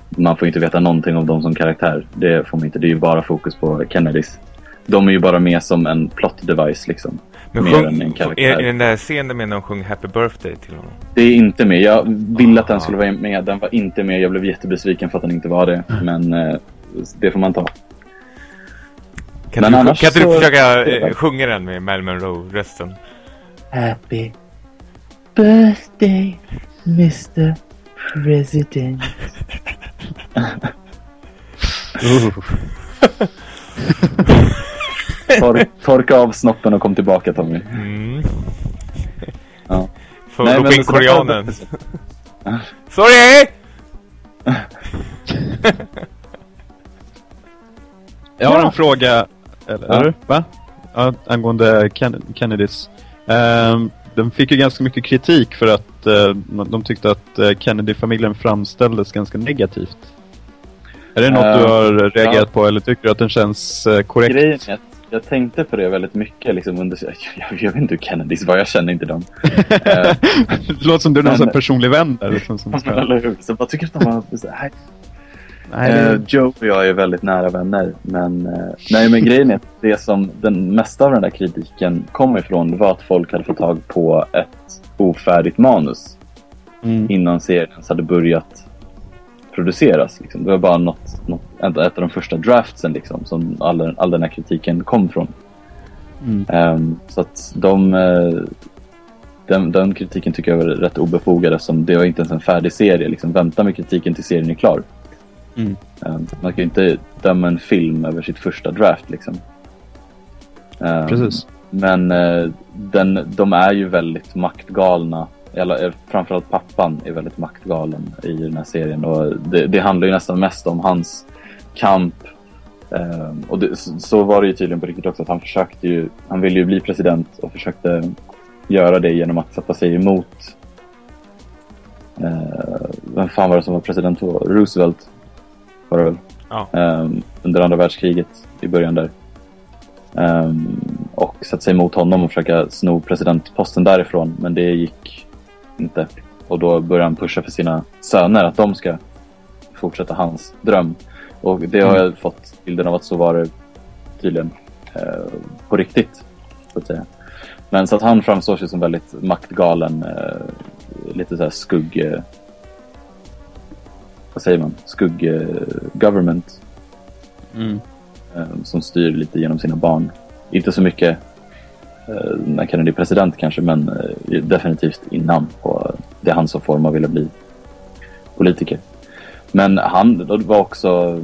Man får inte veta någonting om dem som karaktär. Det får man inte. Det är ju bara fokus på Kennedys. De är ju bara med som en plot device liksom. Men mer sjung, än en karaktär. är, är den där scenen med när de sjöng Happy Birthday till honom? Det är inte med. Jag ville att den Ah. skulle vara med. Den var inte med. Jag blev jättebesviken för att den inte var det. Men eh, det får man ta. Kan, Men du, kan inte du så- försöka eh, sjunga den med Marilyn Monroe-rösten? Happy birthday, Mr. President. Tor torka av snoppen och kom tillbaka Tommy. Mm. Ja. Får Nej, koreanen. Sorry! Jag har en fråga. Eller, Ja. Va? Ja, angående Ken Kennedys. Ehm, de fick ju ganska mycket kritik för att eh, de tyckte att eh, Kennedy-familjen framställdes ganska negativt. Är det något Eh, du har reagerat ja. på eller tycker du att den känns eh, korrekt? Grejen är att jag tänkte på det väldigt mycket liksom under... Jag, jag, jag vet inte hur Kennedys var. Jag känner inte dem. Eh, det låter som du är någon Men- personlig vän där. Liksom, som ska... Eller hur? Så jag tycker att de var så här, Nej, Eh, det... Joe och jag är väldigt nära vänner. Men, eh, nej, men grejen är att det som den mesta av den där kritiken kom ifrån var att folk hade fått tag på ett ofärdigt manus mm. innan serien ens hade börjat produceras. Liksom. Det var bara något, något, ett av de första draftsen liksom, som all, all den här kritiken kom från. Mm. Ehm, så att de, eh, den, den kritiken tycker jag var rätt obefogad eftersom det var inte ens en färdig serie. Liksom. Vänta med kritiken till serien är klar. Mm. Ehm, man kan ju inte döma en film över sitt första draft. Liksom. Ehm, Precis. Men eh, den, de är ju väldigt maktgalna. Eller, eh, framförallt pappan är väldigt maktgalen i den här serien. Och det, det handlar ju nästan mest om hans kamp. Ehm, och det, så, så var det ju tydligen på riktigt också. Att han försökte ju, han ville ju bli president och försökte göra det genom att sätta sig emot eh, vem fan var det som var president då? Roosevelt var det väl? Ja. Ehm, under andra världskriget i början där. Ehm, och sätta sig emot honom och försöka sno presidentposten därifrån. Men det gick inte. Och då började han pusha för sina söner att de ska fortsätta hans dröm. Och det har jag fått bilden av att så var det tydligen eh, på riktigt. Så att säga. Men så att han framstår sig som väldigt maktgalen. Eh, lite så här skugg... Vad säger man? Skugg eh. Mm. eh, som styr lite genom sina barn. Inte så mycket eh, när Kennedy är president kanske, men definitivt innan. Och det han som att vilja bli politiker. Men han var också,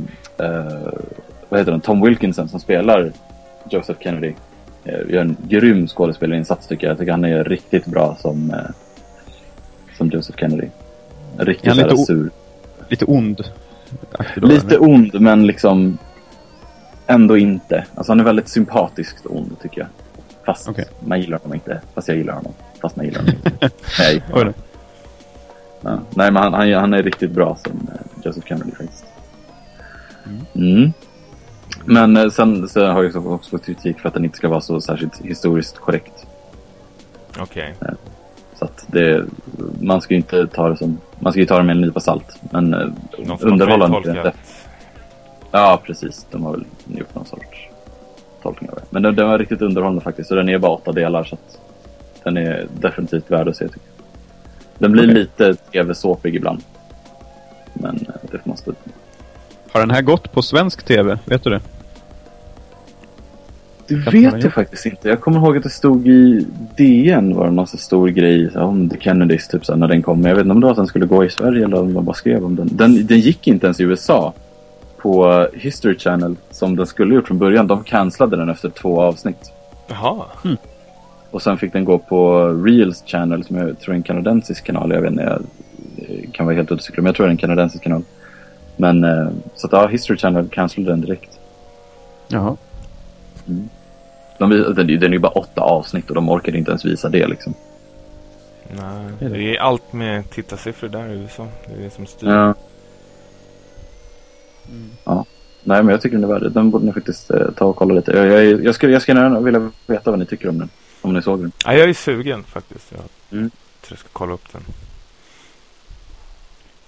vad heter han, Tom Wilkinson som spelar Joseph Kennedy. Gör en grym skådespelarinsats tycker jag. Jag tycker han är riktigt bra som, som Joseph Kennedy. Riktigt Är han lite sur. Lite ond. då, Lite eller? ond, men liksom ändå inte. Alltså han är väldigt sympatiskt ond tycker jag. Fast Okej. man gillar honom inte. Fast jag gillar honom. Fast man gillar honom inte. Nej. Oj. Ja. Nej, men han, han, han är riktigt bra som eh, Joseph Kennedy faktiskt. Mm. Men eh, sen så har jag också fått kritik för att den inte ska vara så särskilt historiskt korrekt. Okej. Så det, man ska ju inte ta det som, man ska ju ta det med en nypa salt. Men eh, Någon som har underhållande. feltolkat. Ja, precis. De har väl gjort någon sorts tolkning av det. Men den, den var riktigt underhållande faktiskt. Så den är bara åtta delar så att den är definitivt värd att se tycker jag. Den blir Okej. lite tv-såpig ibland. Men eh, det måste... Har den här gått på svensk tv? Vet du det? Det vet jag faktiskt inte. Jag kommer ihåg att det stod i DN var det någon så stor grej så om The Kennedys typ så när den kom. Men jag vet inte om det var att den skulle gå i Sverige eller om de bara skrev om den. Den, den gick inte ens i USA på History Channel som den skulle gjort från början. De cancellade den efter två avsnitt. Jaha. Och sen fick den gå på Reels Channel som jag tror är en kanadensisk kanal. Jag vet inte, jag eh, kan vara helt ute men jag tror det är en kanadensisk kanal. Men eh, så att ja, History Channel cancellade den direkt. Jaha. De, vis- den, den är ju bara åtta avsnitt och de orkade inte ens visa det liksom. Nej, Det är allt med tittarsiffror där i USA. Det är det som styr. Ja. ja. Nej, men jag tycker den är värd det. Den borde ni faktiskt eh, ta och kolla lite. Jag, jag, jag, skulle, jag skulle gärna vilja veta vad ni tycker om den. Om ni såg den. Ja, jag är sugen faktiskt. Jag Mm. tror jag ska kolla upp den.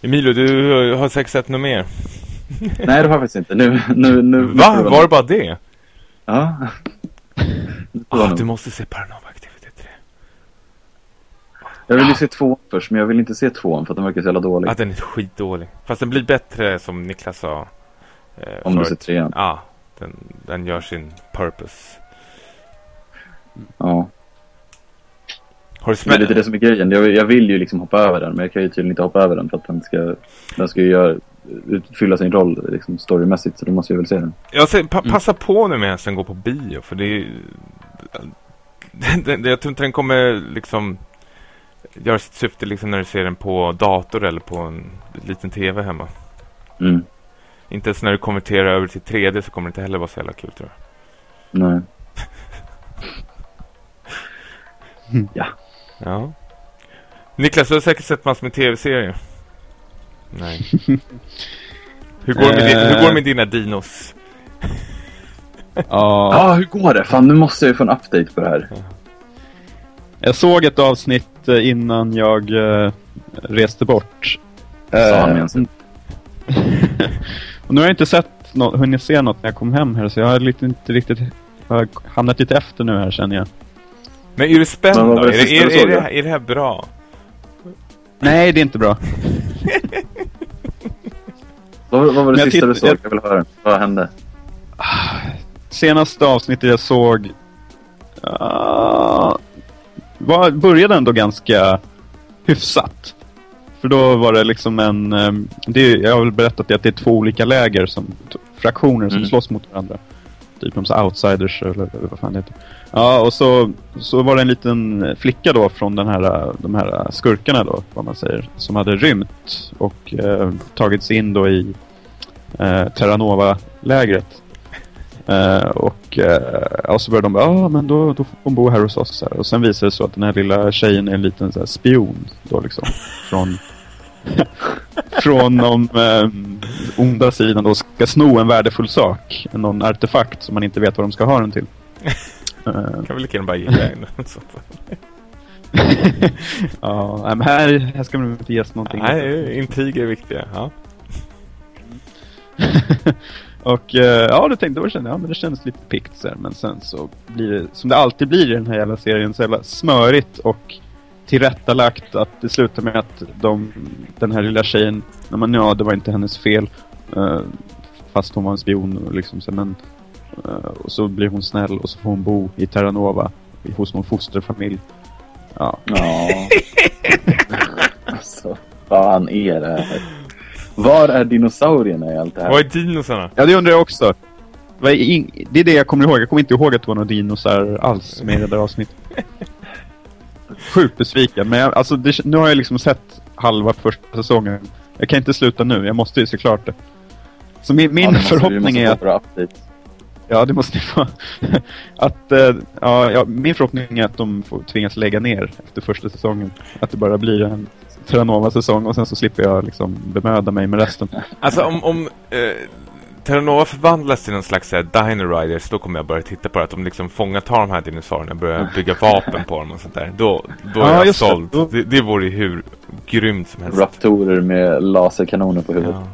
Emilio, du har säkert sett något mer. Nej, det har jag faktiskt inte. Nu, nu, nu, Va? Var det bara det? Ja. Ah, du måste se Paranormal Activity 3. Jag vill ju se tvåan först, men jag vill inte se tvåan för att den verkar så jävla dålig. Ah, den är skitdålig. Fast den blir bättre som Niklas sa. Eh, Om du ser trean. Ja, den, den gör sin purpose. Ja. Har du Det är lite smält? det som är grejen. Jag, jag vill ju liksom hoppa över den, men jag kan ju tydligen inte hoppa över den för att den ska, den ska ju göra, fylla sin roll liksom storymässigt, så då måste jag väl se den. Jag säger, pa Mm. passa på nu medan den går på bio. För det är Jag tror inte den kommer liksom göra sitt syfte liksom när du ser den på dator eller på en liten tv hemma. Mm. Inte ens när du konverterar över till 3D så kommer det inte heller vara så jävla kul tror jag. Nej. Ja. Niklas, du har säkert sett massor med tv-serier. Nej. Hur går, det med din, hur går det med dina dinos? Ja, Ja, hur går det? Fan, nu måste jag ju få en update på det här. jag såg ett avsnitt eh, innan jag eh, reste bort. Sa han Eh, suck. och nu har jag inte sett nå- hunnit se något när jag kom hem här så jag har lite, inte riktigt jag har hamnat lite efter nu här känner jag. Men är du spänd Men vad då? Är det det, är, är, det, är det här bra? Nej, det är inte bra. Vad, vad var det sista du såg? jag- Jag vill höra. Vad hände? Senaste avsnittet jag såg uh, var, började ändå ganska hyfsat. För då var det liksom en... ehm, det är, jag har väl berättat det att det är två olika läger, som fraktioner som Mm. slåss mot varandra. Typ som så outsiders eller, eller vad fan det heter. Ja, och så, så var det en liten flicka då från den här, de här skurkarna då, vad man säger, som hade rymt och eh, tagit sig in då i eh, Terranova-lägret. Eh, och, eh, och så började de bara, ja men då, då får hon bo här hos oss. Här. Och sen visade det sig att den här lilla tjejen är en liten så här, spion då liksom. Från... från de eh, onda sidan då ska sno en värdefull sak. Någon artefakt som man inte vet vad de ska ha den till. Eh, Kan vi lika gärna bara ge. Så. ja, men här, här ska man inte ges någonting. Nej, intriger är viktiga. Ja. och eh, ja, det tänkte jag kände, ja men det kändes lite pikt så här, men sen så blir det, som det alltid blir i den här jävla serien, så jävla smörigt och tillrättalagt att det slutar med att de, den här lilla tjejen, när man, ja det var inte hennes fel, eh, fast hon var en spion och liksom så, men och så blir hon snäll och så får hon bo i Terranova hos någon fosterfamilj. Ja, Ja. alltså, fan är det här? Var är dinosaurierna i allt det här? Vad är dinosarna? Ja, det undrar jag också. Det är det jag kommer ihåg. Jag kommer inte ihåg att det var några dinosar alls med i det där avsnittet. Sjukt besviken. Men jag, alltså, det, nu har jag liksom sett halva första säsongen. Jag kan inte sluta nu. Jag måste ju se klart det. Så min, min Ja, förhoppning är att... Ja, det måste ni få. att, eh, ja, ja, min förhoppning är att de får tvingas lägga ner efter första säsongen. Att det bara blir en Terranova-säsong och sen så slipper jag liksom bemöda mig med resten. Alltså om, om eh, Terranova förvandlas till någon slags eh, Dino Riders då kommer jag börja titta på det. Att de liksom fångar tar de här dinosaurierna och börjar bygga vapen på dem och sånt där. Då, då är Ja, jag det. såld. Då- Det, det vore ju hur grymt som helst. Raptorer med laserkanoner på huvudet. Ja.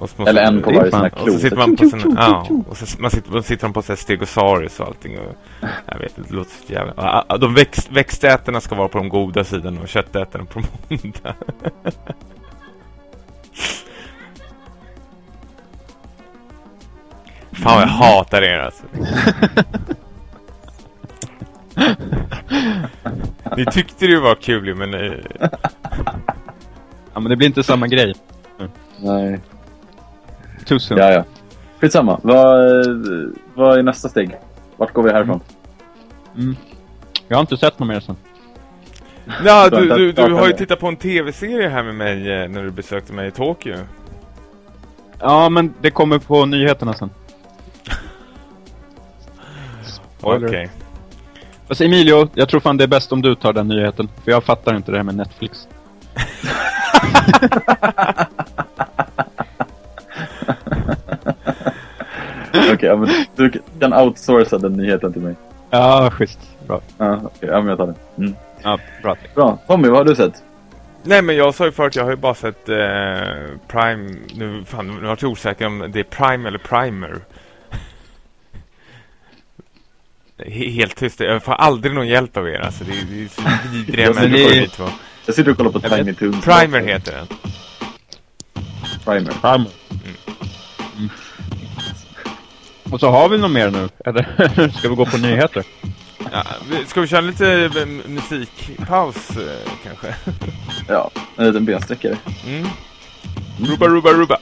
Och så Eller en på varje sån här Och klo. så sitter man på sin, ja, och så man sitter, man sitter de på så här stegosaurus och allting och, jag vet inte, det låter så jävla ja, De växt, växtätarna ska vara på de goda sidorna och köttätarna på de onda Fan jag hatar er alltså Ni tyckte det var kul men eh, Ja, men det blir inte samma grej. Nej. Tusen. Ja, ja. Skitsamma. Vad, vad är nästa steg? Vart går vi härifrån? Mm. Jag har inte sett något mer sen. Ja, du, du, du har ju tittat på en tv-serie här med mig eh, när du besökte mig i Tokyo. Ja, men det kommer på nyheterna sen. Okej. Spoiler. Fast Emilio, jag tror fan det är bäst om du tar den nyheten. För jag fattar inte det här med Netflix. Okej, ja, men du kan outsourca den nyheten till mig. Ja, schysst. Bra. Ja, okej, ja men jag tar den. Mm. Ja, bra. Bra. Tommy, vad har du sett? Nej, men jag sa ju förut, jag har ju bara sett eh, Prime. Nu, fan, nu har jag osäker om det är Prime eller Primer. He- Helt tyst. Jag får aldrig någon hjälp av er. Alltså, det, är, det är så vidriga Ja, människor det- ni två. Jag sitter och kollar på. Tiny Toons. Primer heter den. Primer. Farmor. Och så har vi något mer nu? Eller ska vi gå på nyheter? Ja, ska vi köra lite eh, musikpaus eh, kanske? Ja, en liten bensträckare. Mm. Ruba, ruba, ruba.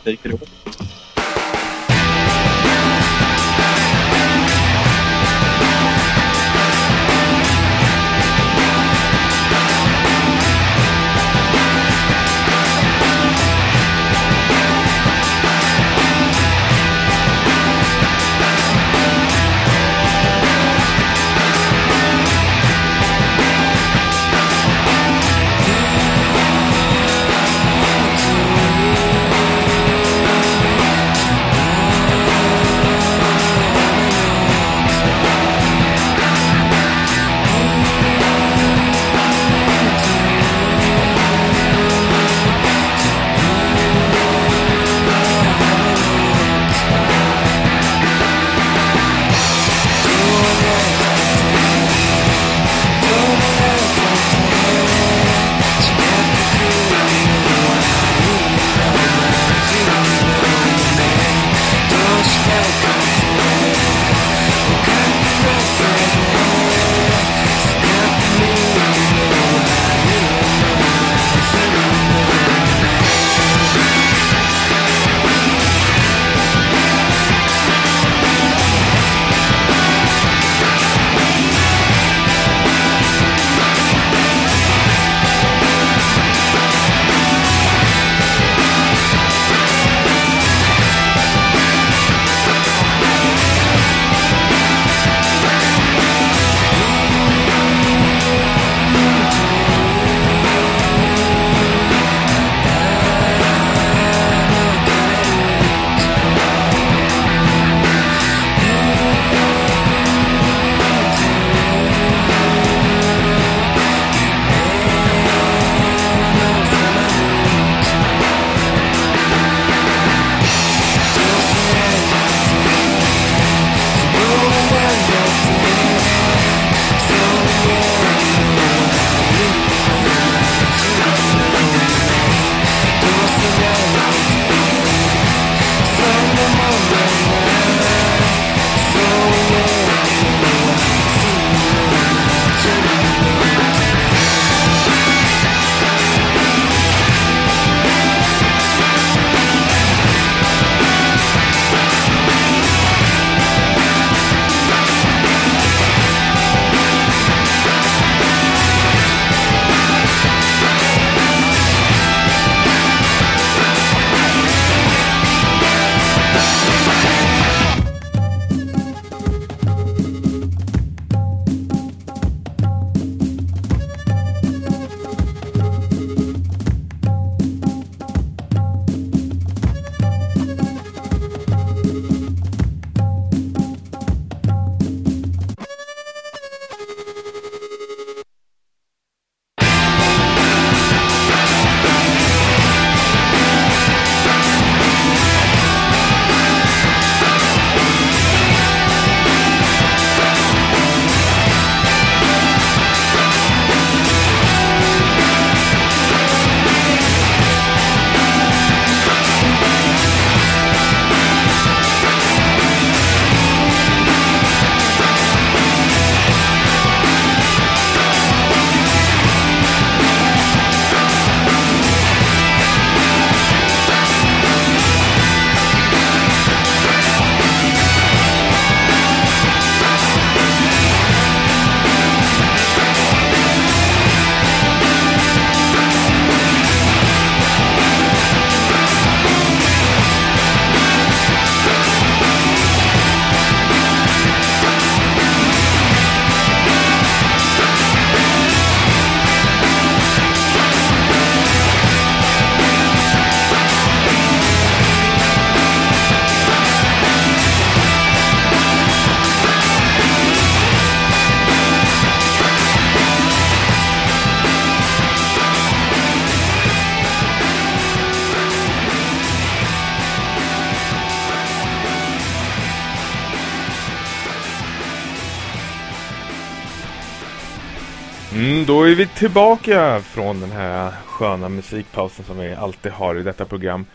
Tillbaka från den här sköna musikpausen som vi alltid har i detta program.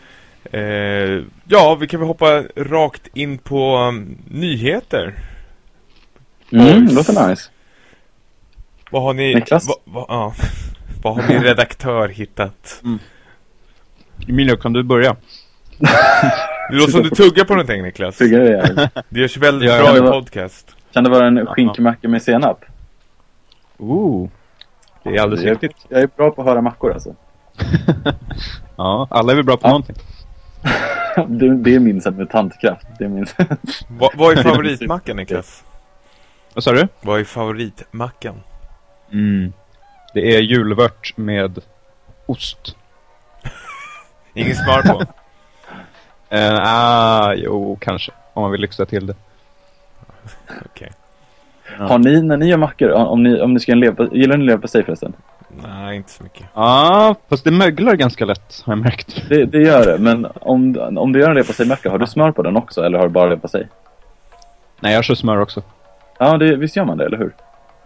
Eh, ja, vi kan väl hoppa rakt in på um, nyheter. Mm, låter nice. Vad har ni... Niklas? Va, va, ja. Vad har min redaktör hittat? Emilio, kan du börja? Det låter som du tuggar på någonting Niklas. Tycker det är. Det görs väldigt Ja, bra ja, i podcast. Kan det vara en skinkmacka med senap? Ooh. Det är alldeles jag, riktigt. jag är bra på att höra mackor alltså. Ja, alla är väl bra på Ja. någonting. Det, det är min mutantkraft. Det är min... Va, vad är favoritmackan Niklas? Vad sa du? Vad är favoritmackan? Mm. Det är julvört med ost. Ingen smör på? Eh, ah, jo, kanske. Om man vill lyxa till det. Okej. Har ni, när ni gör mackor, om ni, om ni ska lever, gillar ni leverpastej förresten? Nej, inte så mycket. Ja, ah, fast det möglar ganska lätt, har jag märkt. Det, det gör det, men om, om du gör en leverpastejmacka, har du smör på den också eller har du bara leverpastej? Nej, jag kör smör också. Ja, det, visst gör man det, eller hur?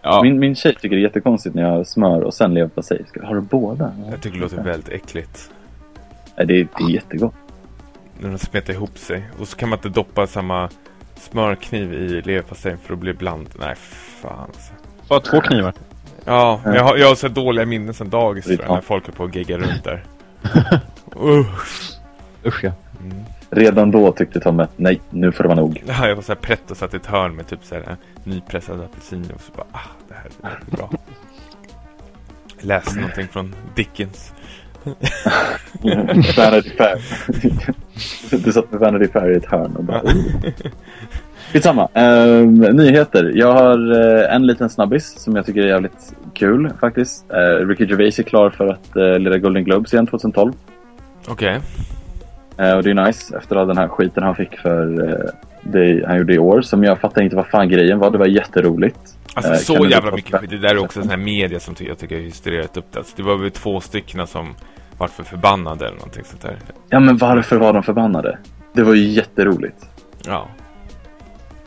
Ja, Min, min tjej tycker det är jättekonstigt när jag har smör och sen leverpastej. Har du båda? Jag tycker det låter väldigt äckligt. Nej, det, är- det är jättegott. När de smetar ihop sig. Och så kan man inte doppa samma smörkniv i leverpastejen för att bli bland. Nej, fan alltså. bara två knivar. Ja, men jag har, jag har så dåliga minnen sedan dagis tror jag, Ja. när folk är på och geggar runt där. Usch. Usch ja. Mm. Redan då tyckte Tom att nej, nu får det vara nog. Ja, jag var så här prätt och satt i ett hörn med typ så här nypressade apelsiner och så bara, ah, det här är bra. Läste någonting från Dickens. Vanity Fair. du satt med Vanity Fair i ett hörn och bara... Skitsamma. Um, nyheter. Jag har eh, en liten snabbis som jag tycker är jävligt kul faktiskt. Uh, Ricky Gervais är klar för att uh, leda Golden Globes igen 2012. Okej. Eh, och det är nice efter all den här skiten han fick för eh, det han gjorde i år. Som jag fattar inte vad fan grejen var. Det var jätteroligt. Alltså Eh, så jävla mycket skit. Det där är också sån här media som jag tycker har hystererat upp det. Alltså, det var väl två stycken som vart för förbannade eller någonting sånt där. Ja men varför var de förbannade? Det var ju jätteroligt. Ja.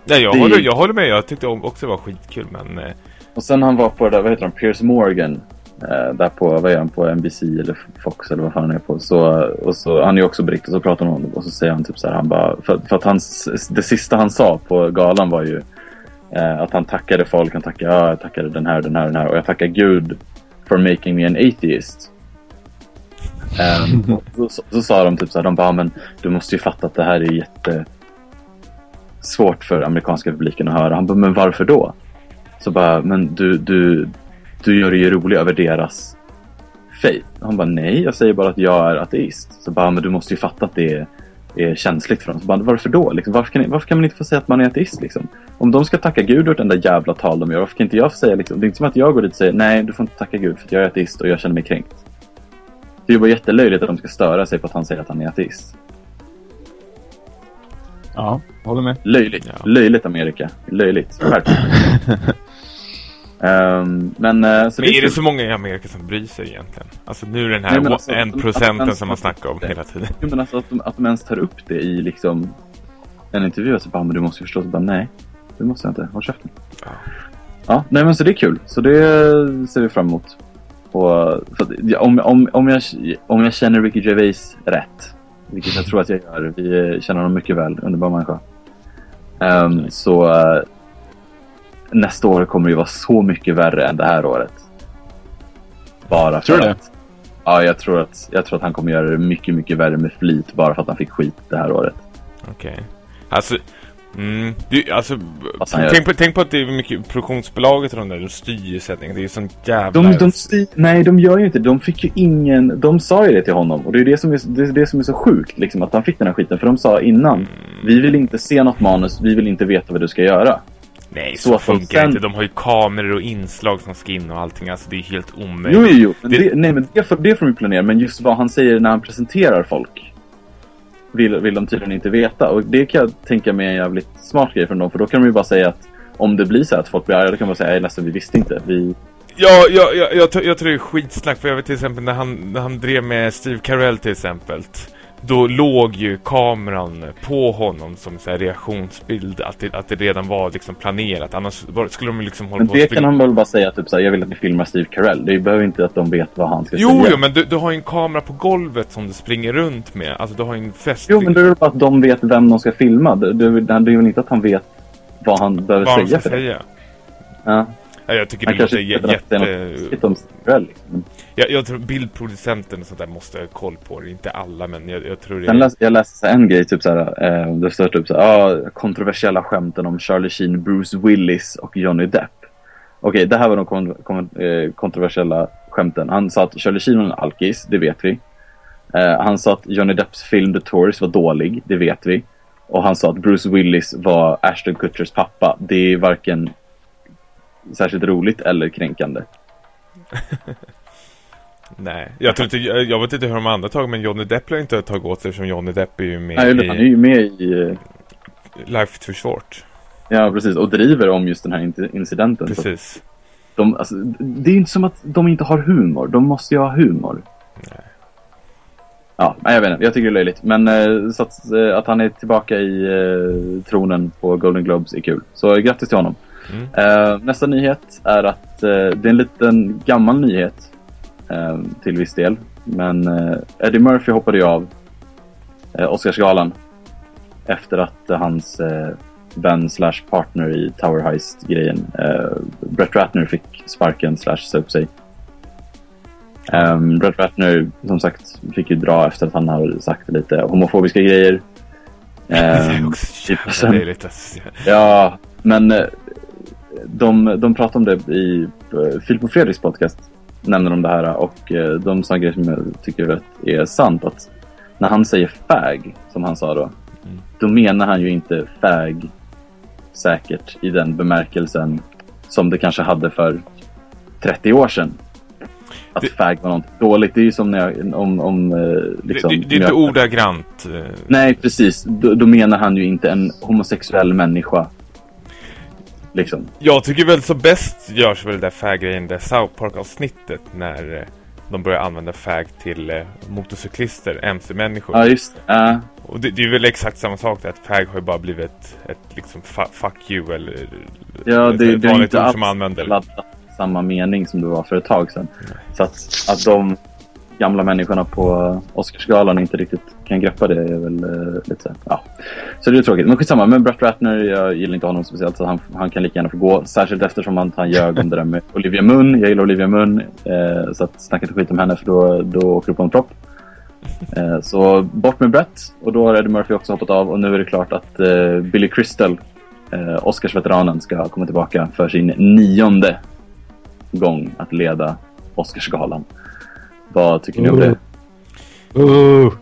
Nej, jag, Det- håller, jag håller med. Jag tyckte också det var skitkul, men... Eh, Och sen han var på det där, vad heter han, Piers Morgan. Eh, där på, vad är han, på NBC eller Fox eller vad fan han är på. Så, och så, han är ju också britt och så pratar han om det och så säger han typ så här, han bara, för, för att hans, det sista han sa på galan var ju eh, att han tackade folk, han tackade, ja, jag tackade den här, den här, den här och jag tackar Gud for making me an atheist. Ehm, så, så, så sa de typ så här, de bara, men du måste ju fatta att det här är jätte svårt för amerikanska publiken att höra. Han bara, men varför då? Så bara, men du, du, du gör dig ju rolig över deras faith. Han bara, nej, jag säger bara att jag är ateist. Så bara, men du måste ju fatta att det är, är känsligt för dem. Så bara, varför då? Liksom, varför, kan, varför kan man inte få säga att man är ateist? Liksom? Om de ska tacka Gud åt den där jävla tal de gör, varför kan inte jag få säga liksom? Det är inte som att jag går dit och säger, nej, du får inte tacka Gud för att jag är ateist och jag känner mig kränkt. Det är ju bara jättelöjligt att de ska störa sig på att han säger att han är ateist. Ja, håller med. Löjligt. Ja. Löjligt Amerika. Löjligt. Ehm, men eh, så men är det så många i Amerika som bryr sig egentligen? Alltså nu är den här Nej, alltså, en de- procenten de- som man snackar om hela tiden. Jo, men alltså att de, att de ens tar upp det i liksom en intervju. Så bara, men du måste förstå. Så bara, nej, det måste jag inte. Håll käften. Ja. Ja, nej men så det är kul. Så det ser vi fram emot. Och, så om, om, om, jag, om jag känner Ricky Gervais rätt, vilket jag tror att jag gör, vi känner honom mycket väl, underbar människa. Ehm, så eh, nästa år kommer det ju vara så mycket värre än det här året. Bara för Tror du det? att, Ja, jag tror, att, jag tror att han kommer göra det mycket, mycket värre med flit bara för att han fick skit det här året. Okej. Alltså, mm, du, alltså han gör- tänk, på, tänk på att det är mycket produktionsbolaget och de där, de styr ju sättningen. Det är sån jävla... De, de styr, nej, de gör ju inte De fick ju ingen... De sa ju det till honom. Och det är det som är, det, är det som är så sjukt, liksom, att han fick den här skiten. För de sa innan, vi vill inte se något manus, vi vill inte veta vad du ska göra. Nej, så så, funkar sen- inte. De har ju kameror och inslag som ska in och allting. Alltså det är helt Jo, omöjligt. jo, jo. Men Det- det, nej, men det, får, det får de planera. Men just vad han säger när han presenterar folk vill, vill de tydligen inte veta. Och det kan jag tänka mig är en jävligt smart grej från dem. För då kan de ju bara säga att om det blir så att folk blir arga, då kan man säga att ledsen, vi visste inte. Vi, Ja, ja, ja jag, tror- jag tror det är skitsnack. För jag vet till exempel när han, när han drev med Steve Carell till exempel då låg ju kameran på honom som så här reaktionsbild. Att det, att det redan var liksom planerat. Annars var- skulle de liksom hålla Men på det kan han väl bara säga typ såhär, jag vill att ni filmar Steve Carell. Det behöver inte att de vet vad han ska Jo, säga. jo, men du, du har ju en kamera på golvet som du springer runt med. Alltså du har ju en fäst... Jo, men det är bara att de vet vem de ska filma. Det, det, det är väl inte att han vet vad han behöver vad säga ska för det. säga. Ja. Ja, jag tycker det är jätte... om Carell. Liksom. Jag, jag tror bildproducenten och sånt där måste ha koll på det. Inte alla, men jag, jag tror det Sen läs, jag läste så här en grej, typ såhär, eh, det står typ såhär, ah, kontroversiella skämten om Charlie Sheen, Bruce Willis och Johnny Depp. Okej, det här var de kon, kon, eh, kontroversiella skämten. Han sa att Charlie Sheen var en alkis, det vet vi. Eh, han sa att Johnny Depps film The Tourist var dålig, det vet vi. Och han sa att Bruce Willis var Ashton Kutchers pappa. Det är varken särskilt roligt eller kränkande. Nej, jag, tror inte, jag, jag vet inte hur de andra tagit men Johnny Depp lär inte tagit åt sig eftersom Johnny Depp är ju med Nej, han är i ju med i... eh, Life Too Short. Ja, precis. Och driver om just den här in- incidenten. Precis. De, alltså, det är ju inte som att de inte har humor. De måste ju ha humor. Ja, nej, jag vet inte. Jag tycker det är löjligt. Men eh, så att, eh, att han är tillbaka i tronen på Golden Globes är kul. Så grattis till honom. Mm. Eh, nästa nyhet är att eh, det är en liten gammal nyhet eh, till viss del. Men Eddie Murphy hoppade ju av Oscarsgalan efter att hans vän slash partner i Tower Heist-grejen, Brett Ratner, fick sparken slash sa upp sig. Um, Brett Ratner, som sagt, fick ju dra efter att han har sagt lite homofobiska grejer. det är också sen- löjligt. Alltså. Ja, men de, de pratade om det i eh, Filip och Fredriks podcast. Nämner de det här och eh, de sa en grej som jag tycker är sant. Att när han säger fag, som han sa då. Mm. Då menar han ju inte fag säkert i den bemärkelsen som det kanske hade för 30 år sedan. Att Det- fag var något dåligt. Det är ju som när jag, om, om eh, liksom, det, det, det är inte ordagrant. Nej, precis. Då, då menar han ju inte en homosexuell människa. Liksom. Jag tycker väl så bäst görs väl det där fag-grejen, det South Park-avsnittet när eh, de börjar använda fag till eh, motorcyklister, MC-människor. Ja, just. Ja. Och det, det är väl exakt samma sak där, att fag har ju bara blivit ett, ett liksom fuck you eller Ja, det, ett det är vanligt inte ord som man använder. laddat samma mening som det var för ett tag sedan. Så att, att de gamla människorna på eh, Oscarsgalan inte riktigt kan greppa det är väl eh, lite så ja. Så det är tråkigt. Men skitsamma, men Brett Ratner, jag gillar inte honom speciellt så han, han kan lika gärna få gå. Särskilt eftersom han, han ljög om det där med Olivia Munn. Jag gillar Olivia Munn. Eh, så att snacka inte skit om henne för då, då åker du på en propp. Eh, så bort med Brett. Och då har Eddie Murphy också hoppat av och nu är det klart att eh, Billy Crystal, eh, Oscarsveteranen, ska komma tillbaka för sin nionde gång att leda Oscarsgalan. Vad tycker ni om det? Uh.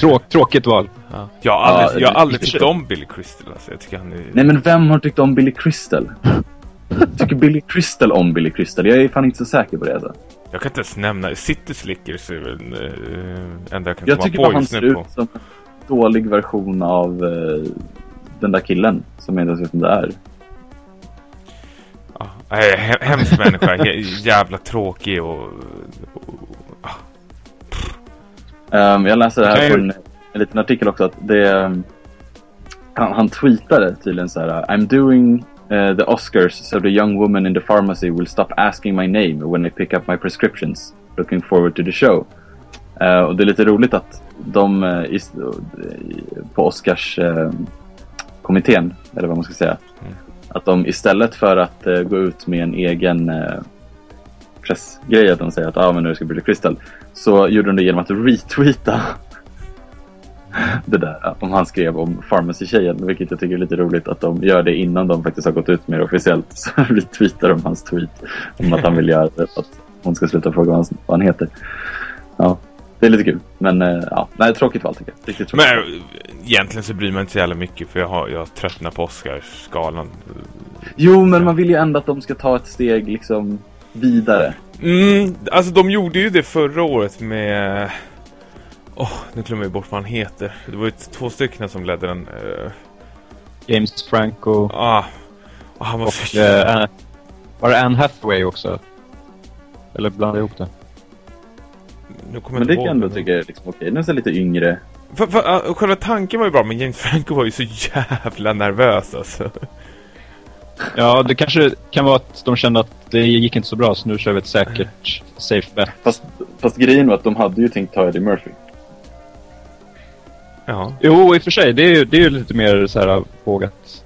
Tråk, tråkigt val. Ja. Jag har aldrig, Ja, jag har aldrig tyckt om Billy Crystal alltså. Jag tycker han är... Nej men vem har tyckt om Billy Crystal? Tycker Billy Crystal om Billy Crystal? Jag är fan inte så säker på det alltså. Jag kan inte ens nämna... City Slickers är väl äh, enda jag kan Jag komma tycker på bara han ser ut på. som en dålig version av eh, den där killen som jag inte ens vet vem det är. Ja, he- hemsk människa. Jävla tråkig och... Um, jag läser det här Okej. på en, en liten artikel också att det um, han, han tweetade tydligen så här I'm doing uh, the Oscars so the young woman in the pharmacy will stop asking my name when they pick up my prescriptions. Looking forward to the show. Uh, och det är lite roligt att de uh, i, på Oscars uh, kommittén, eller vad man ska säga, Mm. att de istället för att gå ut med en egen pressgrej att de säger att ah, men nu ska Billy Crystal så gjorde de det genom att retweeta det där om han skrev om Pharmacy-tjejen, vilket jag tycker är lite roligt att de gör det innan de faktiskt har gått ut med det officiellt. Så retweetar de hans tweet om att han vill göra det, att hon ska sluta fråga vad han, heter. Ja, det är lite kul. Men eh, ja, nej, tråkigt val tycker jag. Riktigt tråkigt. Men äh, egentligen så bryr man inte så jävla mycket för jag, har, jag tröttnar på Oscarsgalan. Jo, men man vill ju ändå att de ska ta ett steg liksom vidare. Mm, alltså de gjorde ju det förra året med... Åh, nu glömmer jag bort vad han heter. Det var ju två stycken som ledde den. eh, James Franco. ah, och han var Och eh, Anne- var det Anne Hathaway också? Eller blandade jag ihop det? Nu kommer Men det kan jag ändå tycka är liksom okej. Den är lite yngre. För, för, uh, själva tanken var ju bra, men James Franco var ju så jävla nervös alltså. Ja, det kanske kan vara att de kände att det gick inte så bra, så nu kör vi ett säkert safe bet. Fast, fast grejen var att de hade ju tänkt ta Eddie Murphy. Ja. Jo, i och för sig. Det är ju, det är ju lite mer så här vågat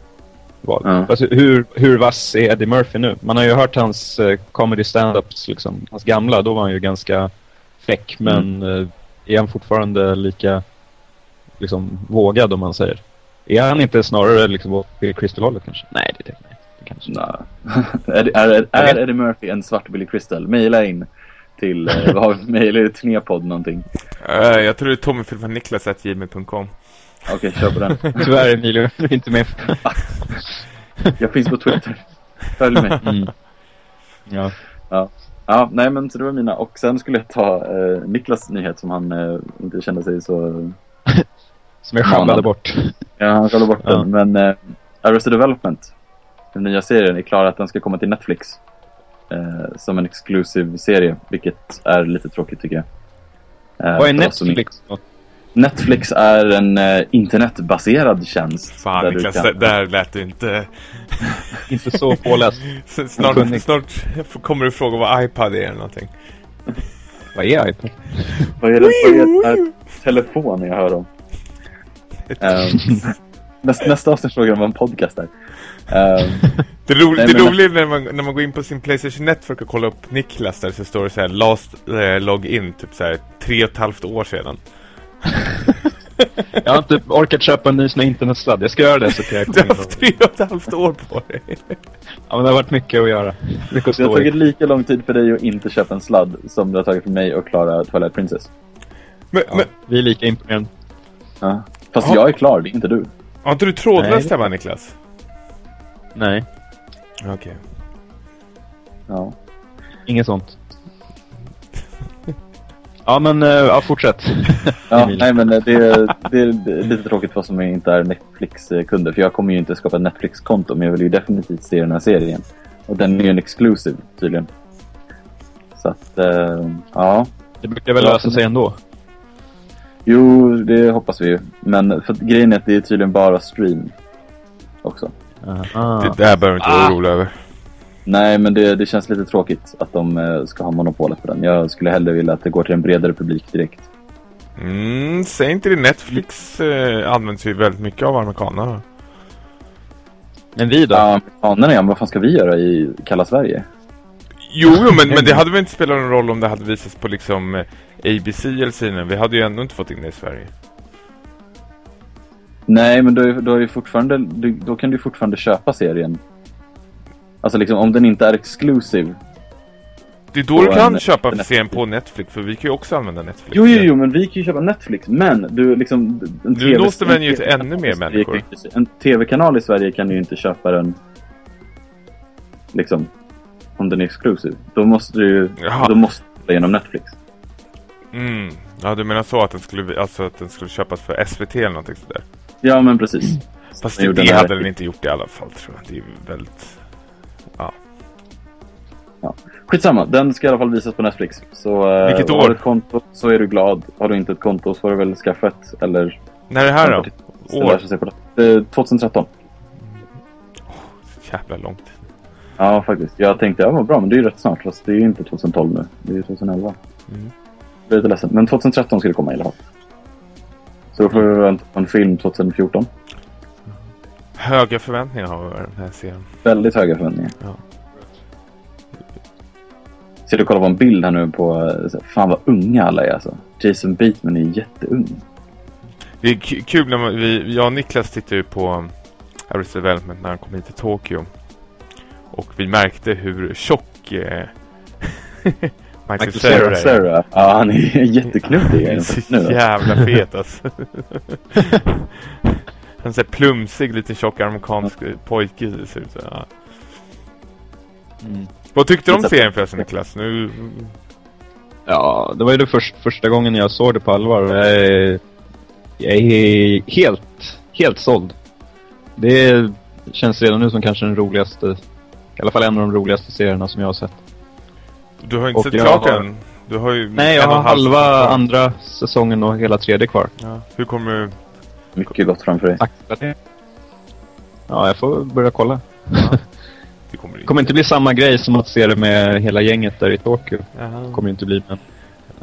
val. Ja. Alltså, hur, hur vass är Eddie Murphy nu? Man har ju hört hans eh, comedy stand-ups, liksom. Hans gamla, då var han ju ganska fräck. Men eh, är han fortfarande lika liksom, vågad, om man säger? Är han inte snarare liksom åt Bill Crystal-hållet kanske? Nej, det, nej, det kanske. Nej. är, är, är Eddie Murphy en svart Billy Crystal? Maila in till, eh, vad har vi, mail är det Turnépodd någonting? Uh, jag tror det är tommyfilmniklas.gmail.com Okej, kör på den. Tyvärr Emilio, du är inte med. Jag finns på Twitter. Följ mig. Mm. Ja. Ja, nej men så det var mina. Och sen skulle jag ta eh, Niklas nyhet som han eh, inte kände sig så... Som jag sjabblade bort. Ja, han skällde bort Ja. den. Men eh, Arrested Development, den nya serien, är klar att den ska komma till Netflix. Eh, som en exclusive serie, vilket är lite tråkigt tycker jag. Eh, Vad är för som Netflix? Netflix är en eh, internetbaserad tjänst. Fan där Niklas, kan- där lät du inte... Inte så påläst. Snart, snart kommer du fråga vad iPad är eller någonting. Vad är iPad? Vad är det, vad är det här telefon jag hör om? Um, nästa, nästa avsnitt frågar jag vad en podcast är. Ehm, Det, ro Nej, det men- roliga är när man, när man går in på sin Playstation Network och kollar upp Niklas där så står det så här last eh, login typ så här tre och ett halvt år sedan. Jag har inte orkat köpa en ny sån internetsladd. Jag ska göra det så kan jag Du har haft tre och ett halvt år på dig. Ja, men det har varit mycket att göra. Mycket att det har tagit lika lång tid för dig att inte köpa en sladd som det har tagit för mig att klara Twilight Princess. Men, Ja, men vi är lika imponerande. Ja. Fast Ja. jag är klar, det är inte du. har inte du trådlöst hemma Niklas? Nej, Okej. Ja. inget sånt. Ja, men uh, ja, fortsätt. Ja, nej men det, det, det är lite tråkigt för oss som inte är Netflix-kunder. För jag kommer ju inte skapa ett Netflix-konto, men jag vill ju definitivt se den här serien. Och den är ju en exclusive tydligen. Så att, eh, ja. Det brukar väl lösa sig ändå. Jo, det hoppas vi ju. Men för grejen är att det är tydligen bara stream också. Ah. Det där behöver du inte vara orolig över. Nej, men det, det känns lite tråkigt att de eh, ska ha monopolet på den. Jag skulle hellre vilja att det går till en bredare publik direkt. Mm, säg inte det. Netflix eh, används ju väldigt mycket av amerikanerna. Men vi då? Ja, amerikanerna ja, vad fan ska vi göra i kalla Sverige? Jo, jo men, men det hade väl inte spelat någon roll om det hade visats på liksom eh, ABC eller CNN. Vi hade ju ändå inte fått in det i Sverige. Nej, men då, är- då, är ju fortfarande, du, då kan du fortfarande köpa serien. Alltså liksom, om den inte är exclusive. Det är då du kan en- köpa en serien på Netflix, för vi kan ju också använda Netflix. Jo, jo, jo, men vi kan ju köpa Netflix. Men du liksom... En TV låste väl TV-kanal ännu mer människor. En tv-kanal i Sverige kan ju inte köpa den... Liksom. Om den är exclusive. Då måste du ju... Jaha. Då måste du genom Netflix. Mm. Ja, du menar så att den skulle, alltså att den skulle köpas för SVT eller någonting sådär? Ja, men precis. Fast det, det hade den inte gjort i alla fall, tror jag. Det är väldigt... Skitsamma, den ska i alla fall visas på Netflix. Så eh, Vilket har år? du ett konto så är du glad. Har du inte ett konto så får du väl skaffa ett. Eller... När är det här då? År? sig se på det. Eh, 2013. Jävla långt. Ja, faktiskt. Jag tänkte, ja vad bra, men det är ju rätt snart. Fast det är ju inte 2012 nu. Det är ju 2011. Mm. Jag är lite ledsen. Men 2013 ska det komma i alla fall. Så då får vi vänta på en film 2014. Höga förväntningar har vi med den här serien. Väldigt höga förväntningar. Ja. Ser du kolla på en bild här nu på... eh, Fan vad unga alla är alltså. Jason Bateman är jätteung. Det är kul när man, vi, jag och Niklas tittade ju på um, Arrested Development när han kom hit till Tokyo. Och vi märkte hur tjock eh, Michael, Michael Cera Cera. Ja, han är jätteknuttig. Han är så jävla fet alltså. Han här plumsig, lite tjock amerikansk pojke ser ut så. Ja. Mm. Vad tyckte du om serien förresten Niklas? Nu... Ja, det var ju det först, första gången jag såg det på allvar. Jag är, jag är helt, helt såld. Det känns redan nu som kanske den roligaste, i alla fall en av de roligaste serierna som jag har sett. Du har inte Och sett klart har- den? Du har ju Nej, jag har halv halva kvar. andra säsongen och hela tredje kvar. Ja. Hur kommer. Mycket gott framför dig. Akta det. Ja, jag får börja kolla. Det kommer, Det kommer inte bli samma grej som att se det med hela gänget där i Tokyo. Jaha. kommer ju inte bli, men...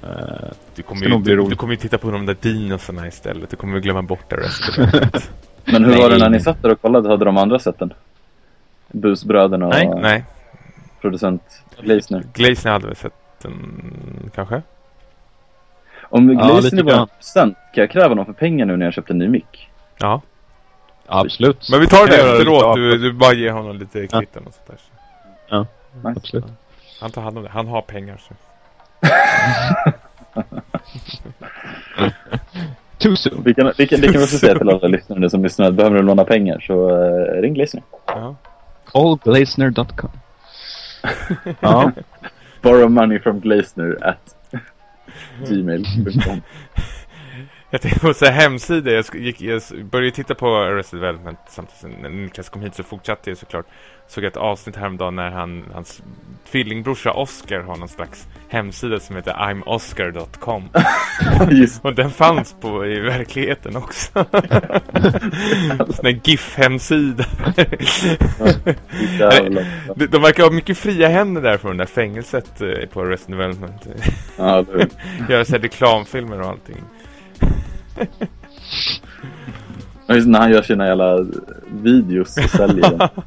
eh, Du kommer, ju, du, du kommer ju titta på de där dinosaurierna istället. Du kommer glömma bort det resten. Men hur var det Nej. när ni satt där och kollade? Hade de andra sett den? Busbröderna och Nej. Nej, producent Gleisner. Glazen hade väl sett den kanske? Om Ja, Gleisner var en producent, kan jag kräva någon för pengar nu när jag köpte en ny mick? Ja. absolut. Men vi tar det efteråt. Du, du bara ger honom lite Ja. kvitton och sånt där. Nice. Absolut. Han tar hand om det. Han har pengar. Så. Too soon. Vi kan, vi kan, det kan vi också säga till alla lyssnare som lyssnar. Behöver du låna pengar så uh, ring Gleisner. Ja. Callglazner.com Ja, Borrow money from Gleisner at gmail.com. Jag tänkte på så här hemsida. Jag, gick, jag började titta på Arrested Development samtidigt när Niklas kom hit så fortsatte jag såklart. Såg ett avsnitt häromdagen när han, hans tvillingbrorsa Oscar har någon slags hemsida som heter imoscar.com. Och den fanns på i verkligheten också. Sån här GIF-hemsida. de, de verkar ha mycket fria händer där från det där fängelset eh, på Arrested Development. Göra så här reklamfilmer och allting. Ja, just när han gör sina jävla videos och säljer dem.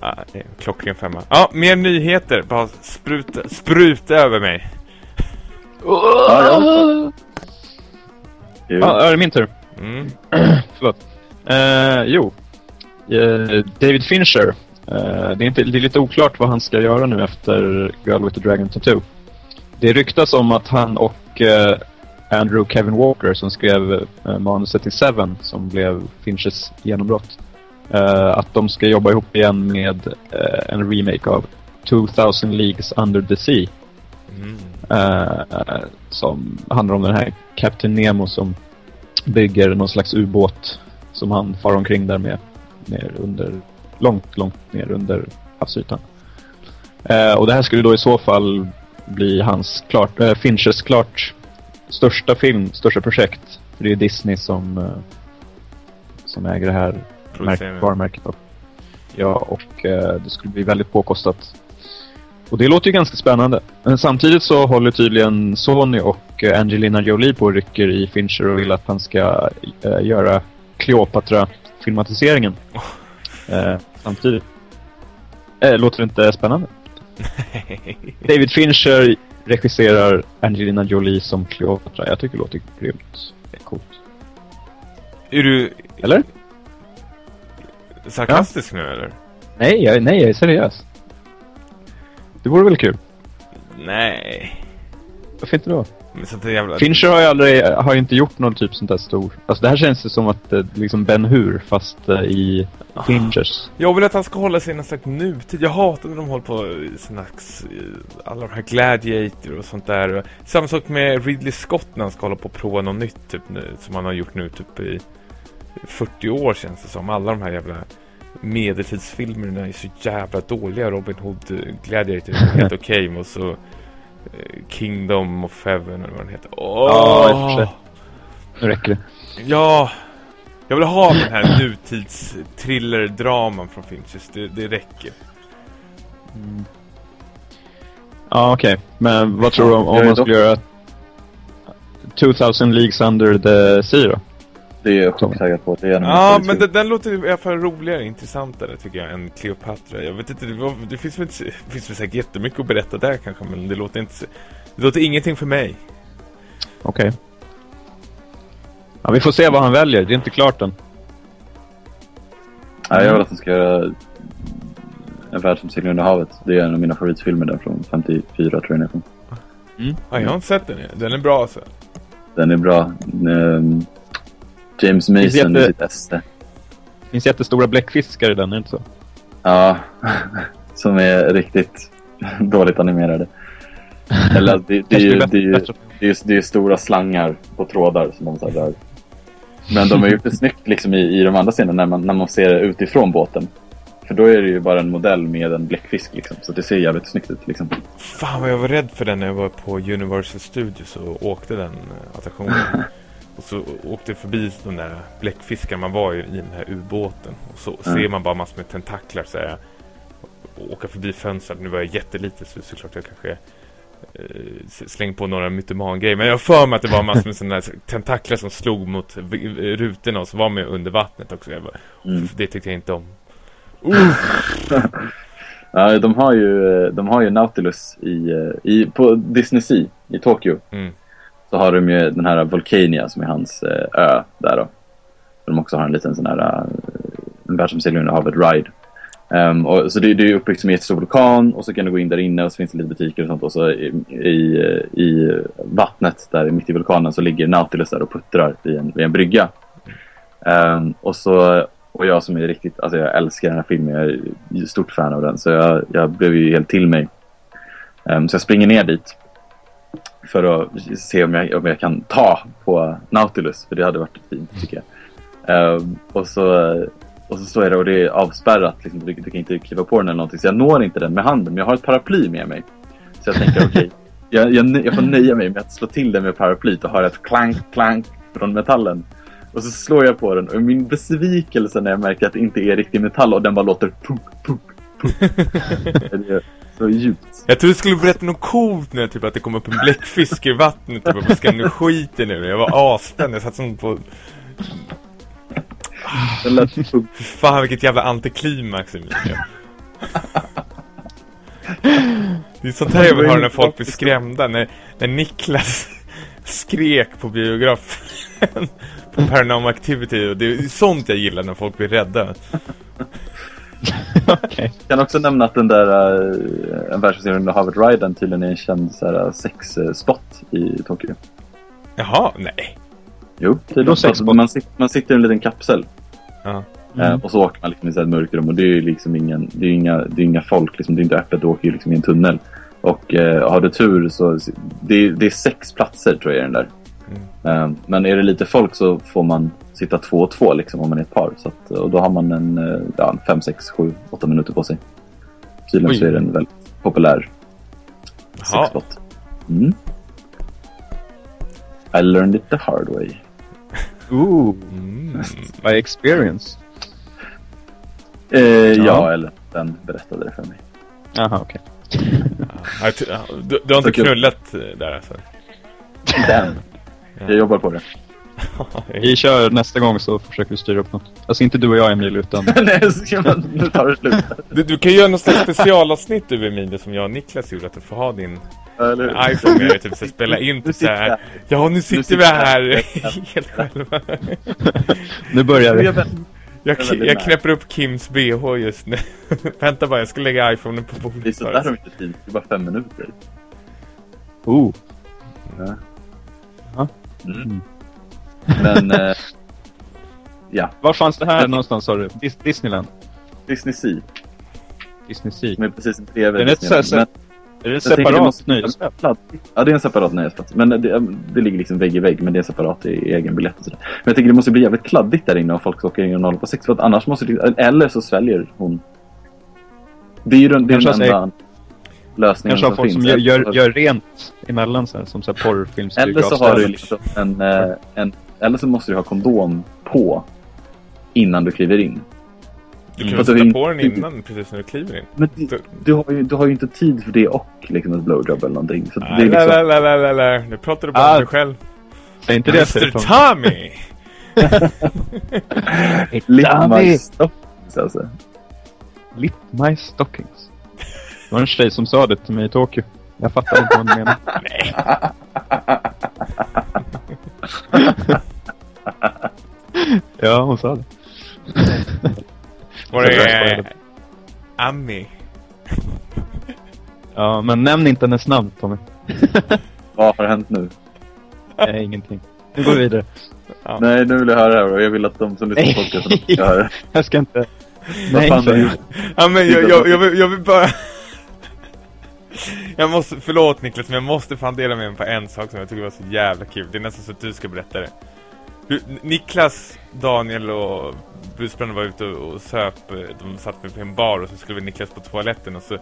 Ah, klockren femma. Ja, mer nyheter. Bara spruta, spruta över mig. Ja, ja. Ja, är det min tur? Mm. Förlåt. Eh, jo. Eh, David Fincher. Eh, det, är inte, det är lite oklart vad han ska göra nu efter Girl with the Dragon Tattoo. Det ryktas om att han och eh, Andrew Kevin Walker som skrev eh, manuset till Seven som blev Finchers genombrott. Eh, att de ska jobba ihop igen med en remake av 2000 Leagues Under the Sea. Mm. Som handlar om den här Captain Nemo som bygger någon slags ubåt som han far omkring där med ner under, långt, långt ner under havsytan. Eh, och det här skulle då i så fall bli hans klart, eh, Finchers klart största film, största projekt. För det är Disney som, eh, som äger det här märk, varumärket. Ja, och eh, det skulle bli väldigt påkostat. Och det låter ju ganska spännande. Men samtidigt så håller tydligen Sony och Angelina Jolie på och rycker i Fincher och vill att han ska göra Cleopatra-filmatiseringen. Eh, samtidigt. Låter det inte spännande? David Fincher regisserar Angelina Jolie som Cleopatra. Jag tycker det låter grymt. Det är coolt. Är du Eller? sarkastisk nu eller? Nej, jag, nej, jag är seriös. Det vore väl kul? Nej. Varför inte då? Jävla... Fincher har ju aldrig, har ju inte gjort någon typ sånt där stor. Alltså det här känns ju som att är liksom Ben Hur fast eh, i Finchers. Jag vill att han ska hålla sig i någon slags nutid. Jag hatar när de håller på slags, eh, alla de här Gladiator och sånt där. Samma sak med Ridley Scott när han ska hålla på och prova något nytt typ nu, som han har gjort nu typ i 40 år känns det som. Alla de här jävla medeltidsfilmerna är så jävla dåliga. Robin Hood, eh, Gladiator är helt okej. Och så eh, Kingdom of Heaven eller vad den heter. Åh! Ja, i och för sig. Nu räcker det. Ja, jag vill ha den här nutids thriller-draman från Finches. Det, det räcker. Ja, okej. Men vad tror du om, om man skulle göra 2000 Leagues Under the Sea då? Det är jag chocktaggad på. Det är Ja, men favoritfilmer. den, den låter i alla fall roligare, intressantare tycker jag än Cleopatra. Jag vet inte, det, var, det finns väl det finns väl säkert jättemycket att berätta där kanske, men det låter inte... Det låter ingenting för mig. Okej. Ja, vi får se vad han väljer. Det är inte klart än. Nej, jag vill att de ska göra En värld som seglar under havet. Det är en av mina favoritfilmer där från 54 tror jag den är från. Ja, jag har inte sett den. Den är bra alltså. Den är bra. James Finns Mason jätte- i sitt esse. Det finns jättestora bläckfiskar i den, är det inte så? Ja, som är riktigt dåligt animerade. Eller alltså, det, det, är ju, det, är ju, bättre. det, är, det är stora slangar på trådar som de så här. Men de har gjort det snyggt liksom i, i de andra scenerna när man, när man ser det utifrån båten. För då är det ju bara en modell med en bläckfisk liksom. Så det ser jävligt snyggt ut liksom. Fan vad jag var rädd för den när jag var på Universal Studios och åkte den eh, attraktionen. och så åkte jag förbi de där bläckfiskarna man var i, i den här ubåten. Och så Mm. ser man bara massor med tentaklar så här. Åka förbi fönstret. Nu var jag jätteliten så såklart jag kanske eh, släng på några mytoman-grejer. Men jag för mig att det var massor med sådana här tentaklar som slog mot rutorna och så var med under vattnet också. Jag bara, Mm. Det tyckte jag inte om. Ja, de har ju, eh, de har ju Nautilus i, eh, i, på Disney Sea i Tokyo. Mm. Så har de ju den här Volcania som är hans eh, ö där då. De också har en liten sån här eh, en världsomsegling under havet ride. Um, och, så det, det är uppbyggt som en jättestor vulkan och så kan du gå in där inne och så finns det lite butiker och sånt. Och så i, i, eh, i vattnet där mitt i vulkanen så ligger Nautilus där och puttrar i en, i en brygga. Um, och så och jag som är riktigt, alltså jag älskar den här filmen, jag är stort fan av den. Så jag, jag blev ju helt till mig. Um, så jag springer ner dit. För att se om jag, om jag kan ta på Nautilus, för det hade varit fint tycker jag. Ehm, och, så, och så står jag där och det är avspärrat, liksom, du, du kan inte kliva på den eller någonting. Så jag når inte den med handen, men jag har ett paraply med mig. Så jag tänker okej, jag, jag, jag får nöja mig med att slå till den med paraplyt och höra ett klank, klank från metallen. Och så slår jag på den och min besvikelse när jag märker att det inte är riktig metall och den bara låter punk, punk, punk. det så djupt. Jag trodde du skulle berätta något coolt nu, typ att det kom upp en bläckfisk i vattnet. Typ, vad ska nu skiter nu? Jag var asspänd, jag satt som på... Den lät. Fy fan vilket jävla antiklimax Emilia. Det är sånt här jag vill höra när folk blir skrämda. När, när Niklas skrek på biografen på Paranormal Activity. Och det är sånt jag gillar när folk blir rädda. Okej. Jag kan också nämna att den där uh, en under havet Riden tydligen är en känd här, sexspot i Tokyo. Jaha, nej. Jo, tydligen. man, sitter, man sitter i en liten kapsel Ja. eh, och så åker man liksom i ett mörkt rum och det är ju liksom ingen, det är inga, det är inga folk, liksom, det är inte öppet, du åker ju liksom i en tunnel. Och eh, har du tur så, det är, det är sex platser tror jag i den där. Eh, men är det lite folk så får man sitta två och två liksom om man är ett par. Så att, och då har man en, eh, ja, en fem, sex, sju, åtta minuter på sig. Tydligen Oj. så är det en väldigt populär sexspot. Mm. I learned it the hard way. Ooh, Mm. by experience. Eh, ja. Ja. eller den berättade det för mig. Jaha, okej. Ja, du, du har inte knullat eh, där alltså? Den. Jag jobbar på det. Vi kör nästa gång så försöker vi styra upp något. Alltså inte du och jag Emil utan... Nej, nu tar det slut. Du, du kan göra något slags specialavsnitt över Emilia som jag och Niklas gjorde. Att du får ha din Eller, iPhone med. Typ, så spela in typ så här. Ja, nu sitter sitter vi här helt själva. nu börjar vi. Jag Jag, knäpper upp Kims bh just nu. Vänta bara, jag ska lägga iPhonen på bordet. Det är sådär de inte tid. Det är bara fem minuter. Oh. Ja. Ja. Mm. Men, eh, ja. Var fanns det här någonstans sa du? Dis- Disneyland? Disney Sea. Disney Sea. Som är precis bredvid Den är ett Disneyland. så här- Men Är det ett jag tänker det separat måste- nöjesplats? Ja, det är en separat nöjesplats. Men det, det ligger liksom vägg i vägg, men det är separat i egen biljett och sådär. Men jag tänker det måste bli jävligt kladdigt där inne om folk åker in och håller på sex. För att annars måste det, eller så sväljer hon. Det är ju den, det är Kanske den enda lösningen Kanske har som folk finns. som gör, gör, gör rent emellan så här, som så här porrfilms Eller så har du liksom en, eh, en... Eller så måste du ha kondom på innan du kliver in. Du Mm. kan För sätta på den innan precis när du kliver in. Men du, du, har, ju, du har ju inte tid för det och liksom ett blowjob eller någonting. Så det är Nej, liksom... la, la, la, la, la. Nu pratar du bara Ah, om dig själv. Säg inte det Mr Tom. Tommy! Lick my stockings alltså. Lick my stockings. Var en tjej som sa det till mig i Tokyo. Jag fattar inte vad hon menar. ja, hon sa det. Var det skojar. eh, Ami? Ja, men nämn inte hennes namn Tommy. Vad har hänt nu? Nej, ingenting. Nu går vi vidare. Ja. Nej, nu vill jag höra det här och jag vill att de som lyssnar på podcasten ska höra det. Jag ska inte... Nej, gjort? Ja, men jag, jag, jag, vill, jag vill bara... Jag måste, förlåt Niklas, men jag måste fan dela med mig på en sak som jag tycker var så jävla kul. Det är nästan så att du ska berätta det. Du, Niklas, Daniel och Busbrand var ute och, och söp. Eh, de satt på en bar och så skulle Niklas på toaletten och så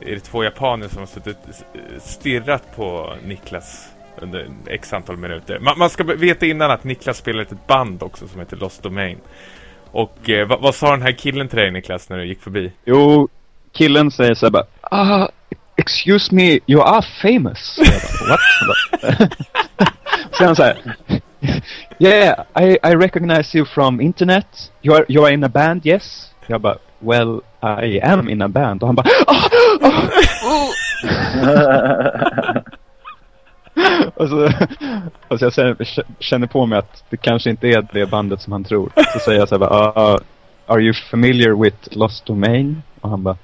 är det två japaner som har suttit eh, stirrat på Niklas under x antal minuter. Man, man ska veta innan att Niklas spelar i ett band också som heter Lost Domain. Och eh, vad, vad sa den här killen till dig Niklas när du gick förbi? Jo, killen säger så här bara, ah, excuse me, you are famous. Bara, What? Sen så här, yeah, I, I recognize you from internet. You are, you are in a band, yes? Jag bara, well, I am in a band. Och han bara, ah, ah, oh. och, så, och så jag känner, känner på mig att det kanske inte är det bandet som han tror. Så säger jag så här bara, ah, Are you familiar with Lost Domain? Och han bara,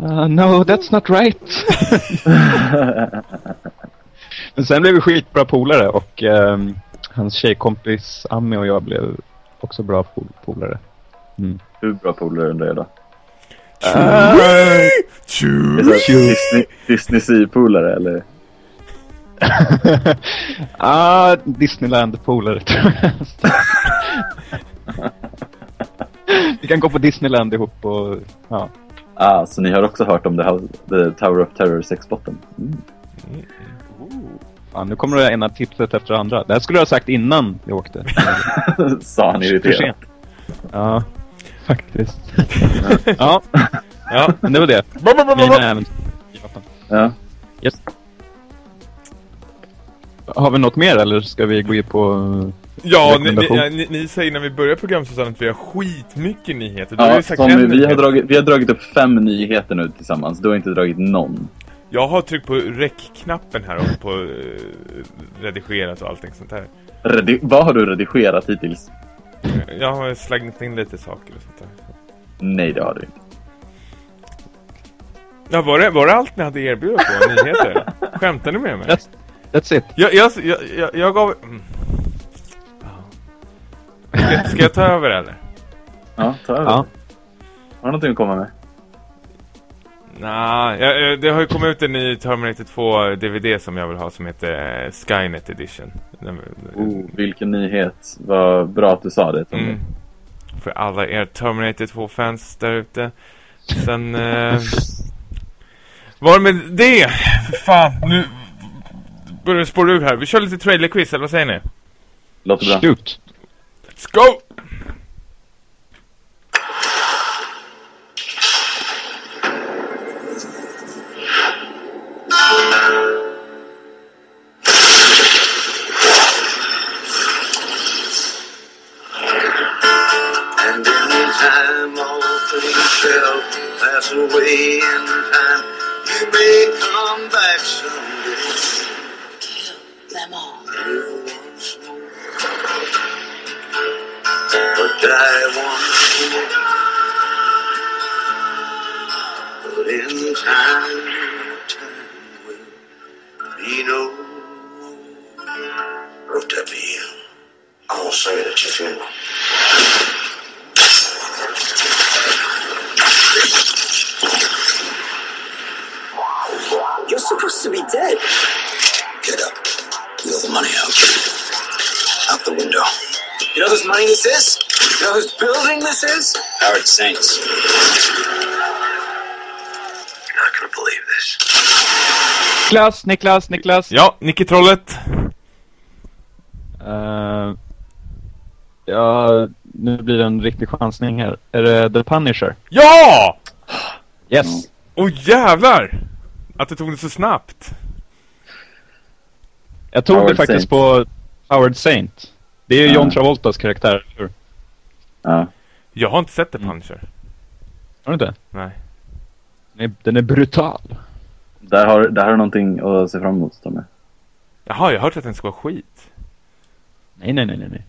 uh, No, that's not right. Men sen blev vi skitbra polare och ehm, hans tjejkompis Ami och jag blev också bra pol- polare. Mm. Hur bra polare undrar jag då? Tju! Är det så här Disney, Disney Sea-polare eller? ah, Disneyland-polare tror jag. Vi kan gå på Disneyland ihop och ja. Ah, så ni har också hört om The, the Tower of Terror sexbotten? Mm. Fan, nu kommer det ena tipset efter det andra. Det här skulle du ha sagt innan vi åkte. Sa han irriterat. sent. Ja, faktiskt. ja, Ja. men det var det. Mina äventyr. Ja. Yes. Har vi något mer eller ska vi gå in på... Ja, ni, ni, ni, ni säger när vi börjar programsäsongen att vi har skitmycket nyheter. Du har Ja, ju sagt Tommy, vi har, dragit, vi har dragit upp fem nyheter nu tillsammans. Du har inte dragit någon. Jag har tryckt på rec-knappen här och på uh, redigerat och allting sånt där. Redi- vad har du redigerat hittills? Jag har slagit in lite saker och sånt där. Nej, det har du inte. Ja, var det, var det allt ni hade erbjudit på nyheter? Skämtar ni med mig? That's, that's it. Jag, jag, jag, jag, jag gav... Mm. Ska, ska jag ta över eller? Ja, ta över. Ja. Har du någonting att komma med? Nej, jag- det har ju kommit ut en ny Terminator 2 DVD som jag vill ha som heter eh, Skynet Edition. Oh, vilken nyhet. Vad bra att du sa det. Mm. För alla er Terminator 2-fans där ute. Sen... Eh, var det med det? För fan, nu börjar spåra ur här. Vi kör lite trailer-quiz, eller vad säger ni? Låter bra. Shoot. Let's go! Niklas, Niklas, Niklas. Ja, Nicke Trollet. Eh, ja, nu blir det en riktig chansning här. Är det The Punisher? Ja! Yes. Åh jävlar! Att du tog det så snabbt. Jag tog Howard det faktiskt Saint. på Howard Saint. Det är ju Ja. John Travoltas karaktär, eller hur? Ja. Jag har inte sett The Punisher. Har du inte? Nej. Den är, den är brutal. Där har, där har du någonting att se fram emot, Tommy. Jaha, jag har hört att den ska vara skit. Nej, nej, nej, nej, nej.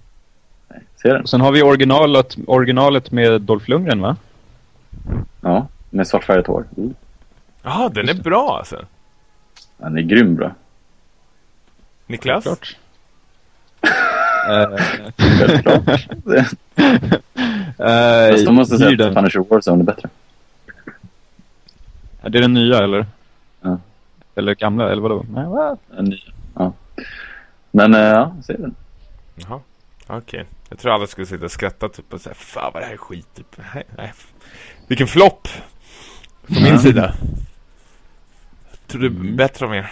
Ser den? Och sen har vi originalet, originalet med Dolph Lundgren, va? Ja, med svartfärgat hår. Mm. Jaha, den är bra alltså. Den är grym bra. Niklas? Klart. Eh, Självklart. eh, Fast de måste säga att. Punisher Warzone är bättre. Är det den nya, eller? Ja. Eller gamla, eller vadå? Nej, va? En ny. Ja. Men eh, ja, se den. Jaha. Okej. Jag tror alla skulle sitta och skratta typ och säga Fan vad det här är skit typ. Nej, nej. Vilken flopp! Från min sida. Tror du bättre om er.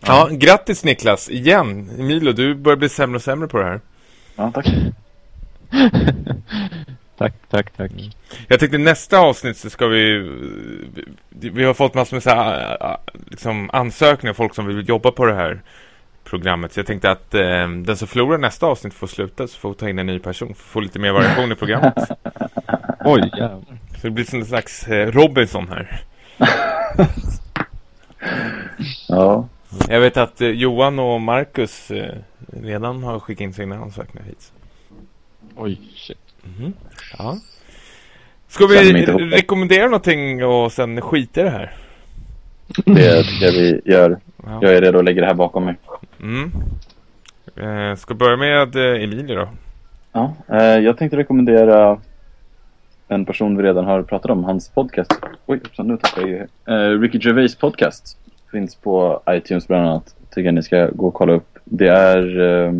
Ja, grattis Niklas, igen. Emilio, du börjar bli sämre och sämre på det här. Ja, tack. tack, tack, tack. Jag tänkte nästa avsnitt så ska vi Vi, vi har fått massor med så här, liksom ansökningar Folk som vill jobba på det här Programmet Så jag tänkte att eh, den som förlorar nästa avsnitt får sluta Så får vi ta in en ny person För att få lite mer variation i programmet Oj, jävlar. Så det blir som en slags eh, Robinson här Ja. Jag vet att eh, Johan och Marcus eh, Redan har skickat in sina ansökningar hit Oj, shit. Mhm. Ja Ska vi rekommendera någonting och sen skita i det här? Det tycker jag vi gör. Ja. Jag är redo att lägga det här bakom mig. Mm. Eh, ska börja med eh, Emilie då. Ja, eh, jag tänkte rekommendera en person vi redan har pratat om, hans podcast. Oj, så nu tappade jag. Eh, Ricky Gervais podcast finns på iTunes bland annat. Tycker jag ni ska gå och kolla upp. Det är... Eh,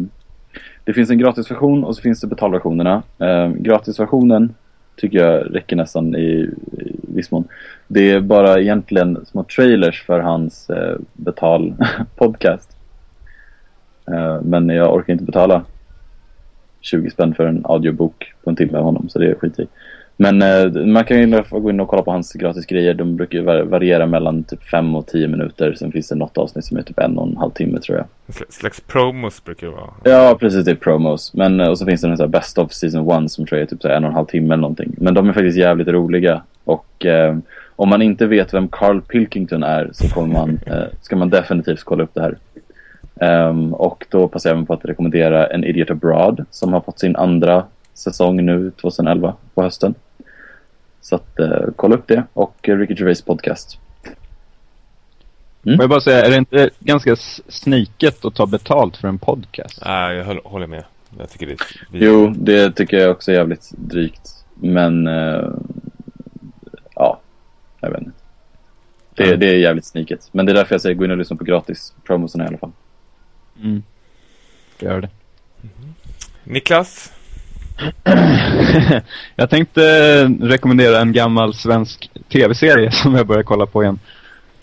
det finns en gratisversion och så finns det betalversionerna. Eh, gratisversionen tycker jag räcker nästan i, i viss mån. Det är bara egentligen små trailers för hans eh, betalpodcast. Eh, men jag orkar inte betala 20 spänn för en audiobok på en timme av honom, så det är skit i. Men eh, man kan ju gå in och kolla på hans gratis grejer. De brukar ju var- variera mellan typ 5 och 10 minuter. Sen finns det något avsnitt som är typ en och en halv timme tror jag. En slags promos brukar det vara. Ja, precis. Det är promos. Men, eh, och så finns det en sån här Best of Season 1 som tror jag är typ så en och en halv timme eller någonting. Men de är faktiskt jävligt roliga. Och eh, om man inte vet vem Carl Pilkington är så kommer man, eh, ska man definitivt kolla upp det här. Ehm, och då passar jag även på att rekommendera En Idiot Abroad som har fått sin andra säsong nu 2011 på hösten. Så att eh, kolla upp det och eh, Ricky Gervais podcast. Får jag bara säga, är det inte ganska sniket att ta betalt för en podcast? Nej, jag håller med. Jag tycker det är... Jo, det tycker jag också är jävligt drygt. Men eh, ja, jag vet inte. Det, det är jävligt sniket. Men det är därför jag säger gå in och lyssna på gratis promosen i alla fall. Mm. Gör det. Niklas? jag tänkte rekommendera en gammal svensk tv-serie som jag börjar kolla på igen.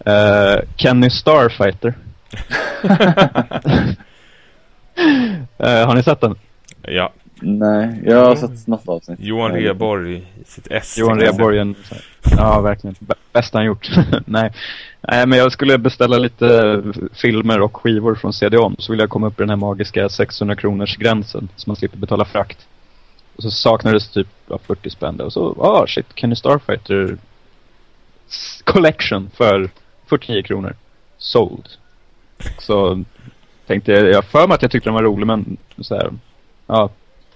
Eh, Kenny Starfighter. Eh, har ni sett den? Ja. Nej, jag har sett något avsnitt. Johan i sitt S. Johan Rheborg. en- Ja, verkligen. B- bästa han gjort. Nej. Nej, men jag skulle beställa lite filmer och skivor från CD-ON. Så vill jag komma upp i den här magiska 600 kronors gränsen. Så man slipper betala frakt. Och så saknades typ ja, 40 spänn där. Och så, ah shit, Kenny Starfighter Collection för 49 kronor. Sold. Så tänkte jag, jag för mig att jag tyckte den var rolig men så här, ja.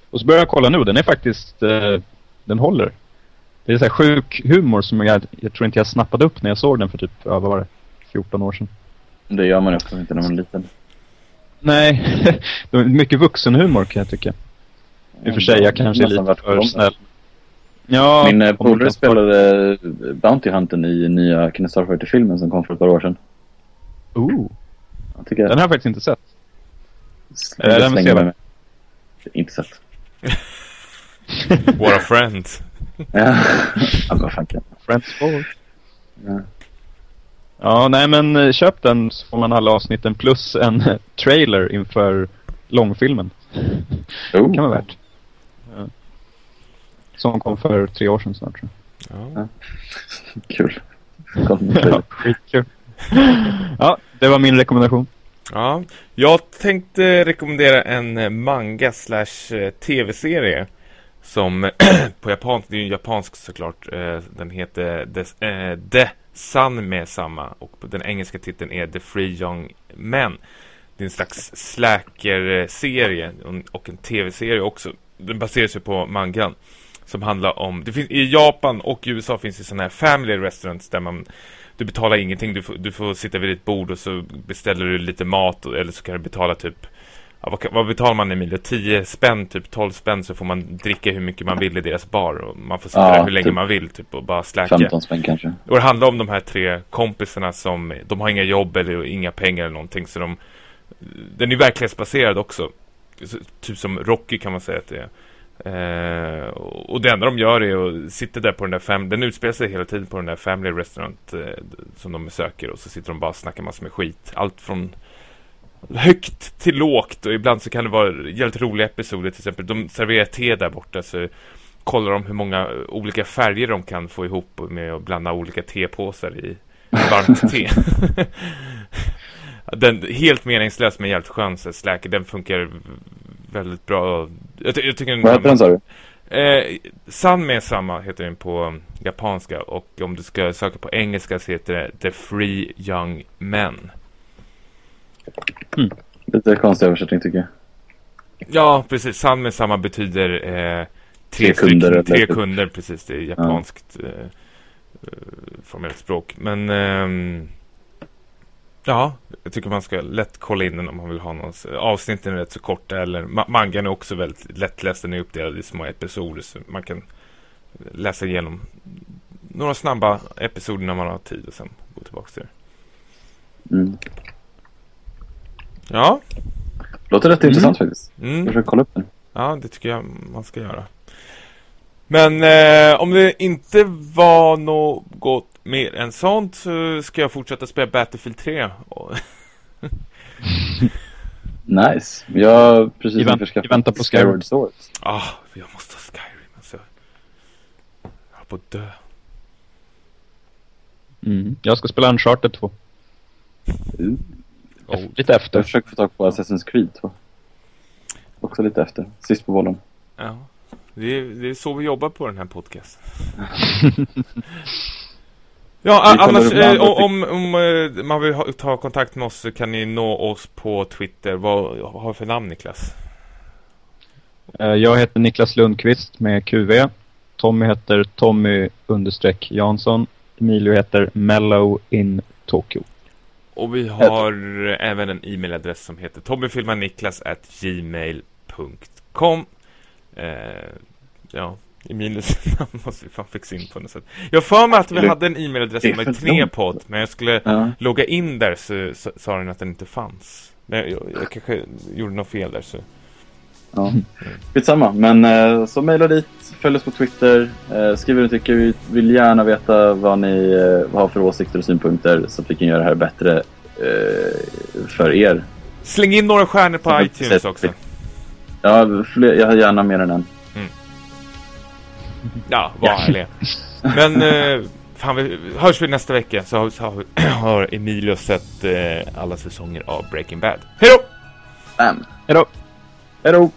Och så börjar jag kolla nu, den är faktiskt, eh, den håller. Det är så här sjuk humor som jag, jag tror inte jag snappade upp när jag såg den för typ, ja vad var det, 14 år sedan. Det gör man ju också inte när man är liten. Nej, det är mycket vuxenhumor kan jag tycka. I och för sig, jag kanske är lite för snäll. Ja, Min eh, polare spelade Bounty Hunten i nya Kenny Starfighter-filmen som kom för ett par år sedan. Ooh, Jag tycker den har jag faktiskt inte sett. jag är den mig med. Inte sett. What a friend. Ja, vad fan kan Friends forward. Ja. Ja, nej men eh, köp den så får man alla avsnitten plus en eh, trailer inför långfilmen. Oh. kan vara värt. Som kom för tre år sedan snart tror Ja. Kul. Ja, skitkul. ja, det var min rekommendation. ja. Jag tänkte rekommendera en eh, manga slash eh, tv-serie. Som på japanskt, det är ju japansk såklart. eh, Den heter The, eh, The Sun med samma. Och på den engelska titeln är The Free Young Men. Det är en slags släker-serie och- och en tv-serie också. Den baserar sig på mangan. Som handlar om, det finns, i Japan och i USA finns det sådana här family restaurants där man du betalar ingenting, du får, du får sitta vid ditt bord och så beställer du lite mat eller så kan du betala typ ja, vad, vad betalar man Emilio? 10 spänn, typ 12 spänn så får man dricka hur mycket man vill i deras bar och man får sitta Ja, där hur länge typ man vill typ och bara släka. 15 spänn kanske. Och det handlar om de här tre kompisarna som, de har inga jobb eller inga pengar eller någonting så de, den är verklighetsbaserad också. så- typ som Rocky kan man säga att det är. Eh, och det enda de gör är att sitta där på den där fem, den utspelar sig hela tiden på den där Family Restaurant eh, som de besöker och så sitter de bara och snackar massor med skit. Allt från högt till lågt och ibland så kan det vara jävligt roliga episoder till exempel. De serverar te där borta så kollar de hur många olika färger de kan få ihop med att blanda olika tepåsar i varmt te. den helt meningslös men jävligt skön släker. Den funkar väldigt bra. Jag, ty- jag tycker Vad heter den sa du? Eh, San med samma heter den på japanska och om du ska söka på engelska så heter det The Free Young Men. Lite konstig översättning tycker jag. Ja, precis. San med samma betyder eh, Tre tre, kunder, eller tre kunder, precis. Det är japanskt eh, eh, formellt språk. Men ehm, ja, jag tycker man ska lätt kolla in den om man vill ha någon. Avsnitten är rätt så korta eller ma- mangan är också väldigt lättläst. Den är uppdelad i små episoder så man kan läsa igenom några snabba episoder när man har tid och sen gå tillbaka till det. Mm. Ja, Låter rätt intressant faktiskt. Jag mm. försöker kolla upp den. Ja, det tycker jag man ska göra. Men eh, om det inte var något mer än sånt så ska jag fortsätta spela Battlefield 3. Och, Nice. Jag har precis vänt- införskaffat vi väntar på Skyward Sword. ah, jag måste ha Skyrim. Alltså. Jag håller på att dö. Mm. Jag ska spela Uncharted 2. Mm. Oh. Lite efter. Jag försöker få tag på Assassin's Creed 2. Också lite efter. Sist på bollen. Ja, det är, det är så vi jobbar på den här podcasten. Ja, annars eh, om, om eh, man vill ha, ta kontakt med oss så kan ni nå oss på Twitter. Vad har du för namn Niklas? Eh, Jag heter Niklas Lundqvist med QV. Tommy heter Tommy understreck Jansson. Emilio heter Mellow in Tokyo. Och vi har även en e-mailadress som heter tommyfilmaniklas@gmail.com. Eh, ja, Emilius namn måste vi fan fixa in på något sätt. Jag för mig att vi hade en e-mailadress var tre på men jag skulle Ja. logga in där så, så sa den att den inte fanns. Men jag, jag, jag kanske gjorde något fel där så. Ja. Skitsamma, men eh, så mejla dit, följ oss på Twitter, eh, skriv hur ni tycker. Vi vill gärna veta vad ni eh, vad har för åsikter och synpunkter så att vi kan göra det här bättre för er. Släng in några stjärnor på iTunes också. Ja, fler, jag har gärna mer än en. Ja, var ärliga. Men eh, fan, vi, hörs vi nästa vecka så har, så har, har Emilio sett eh, alla säsonger av Breaking Bad. Hej då! Bam! Hejdå! Hej då!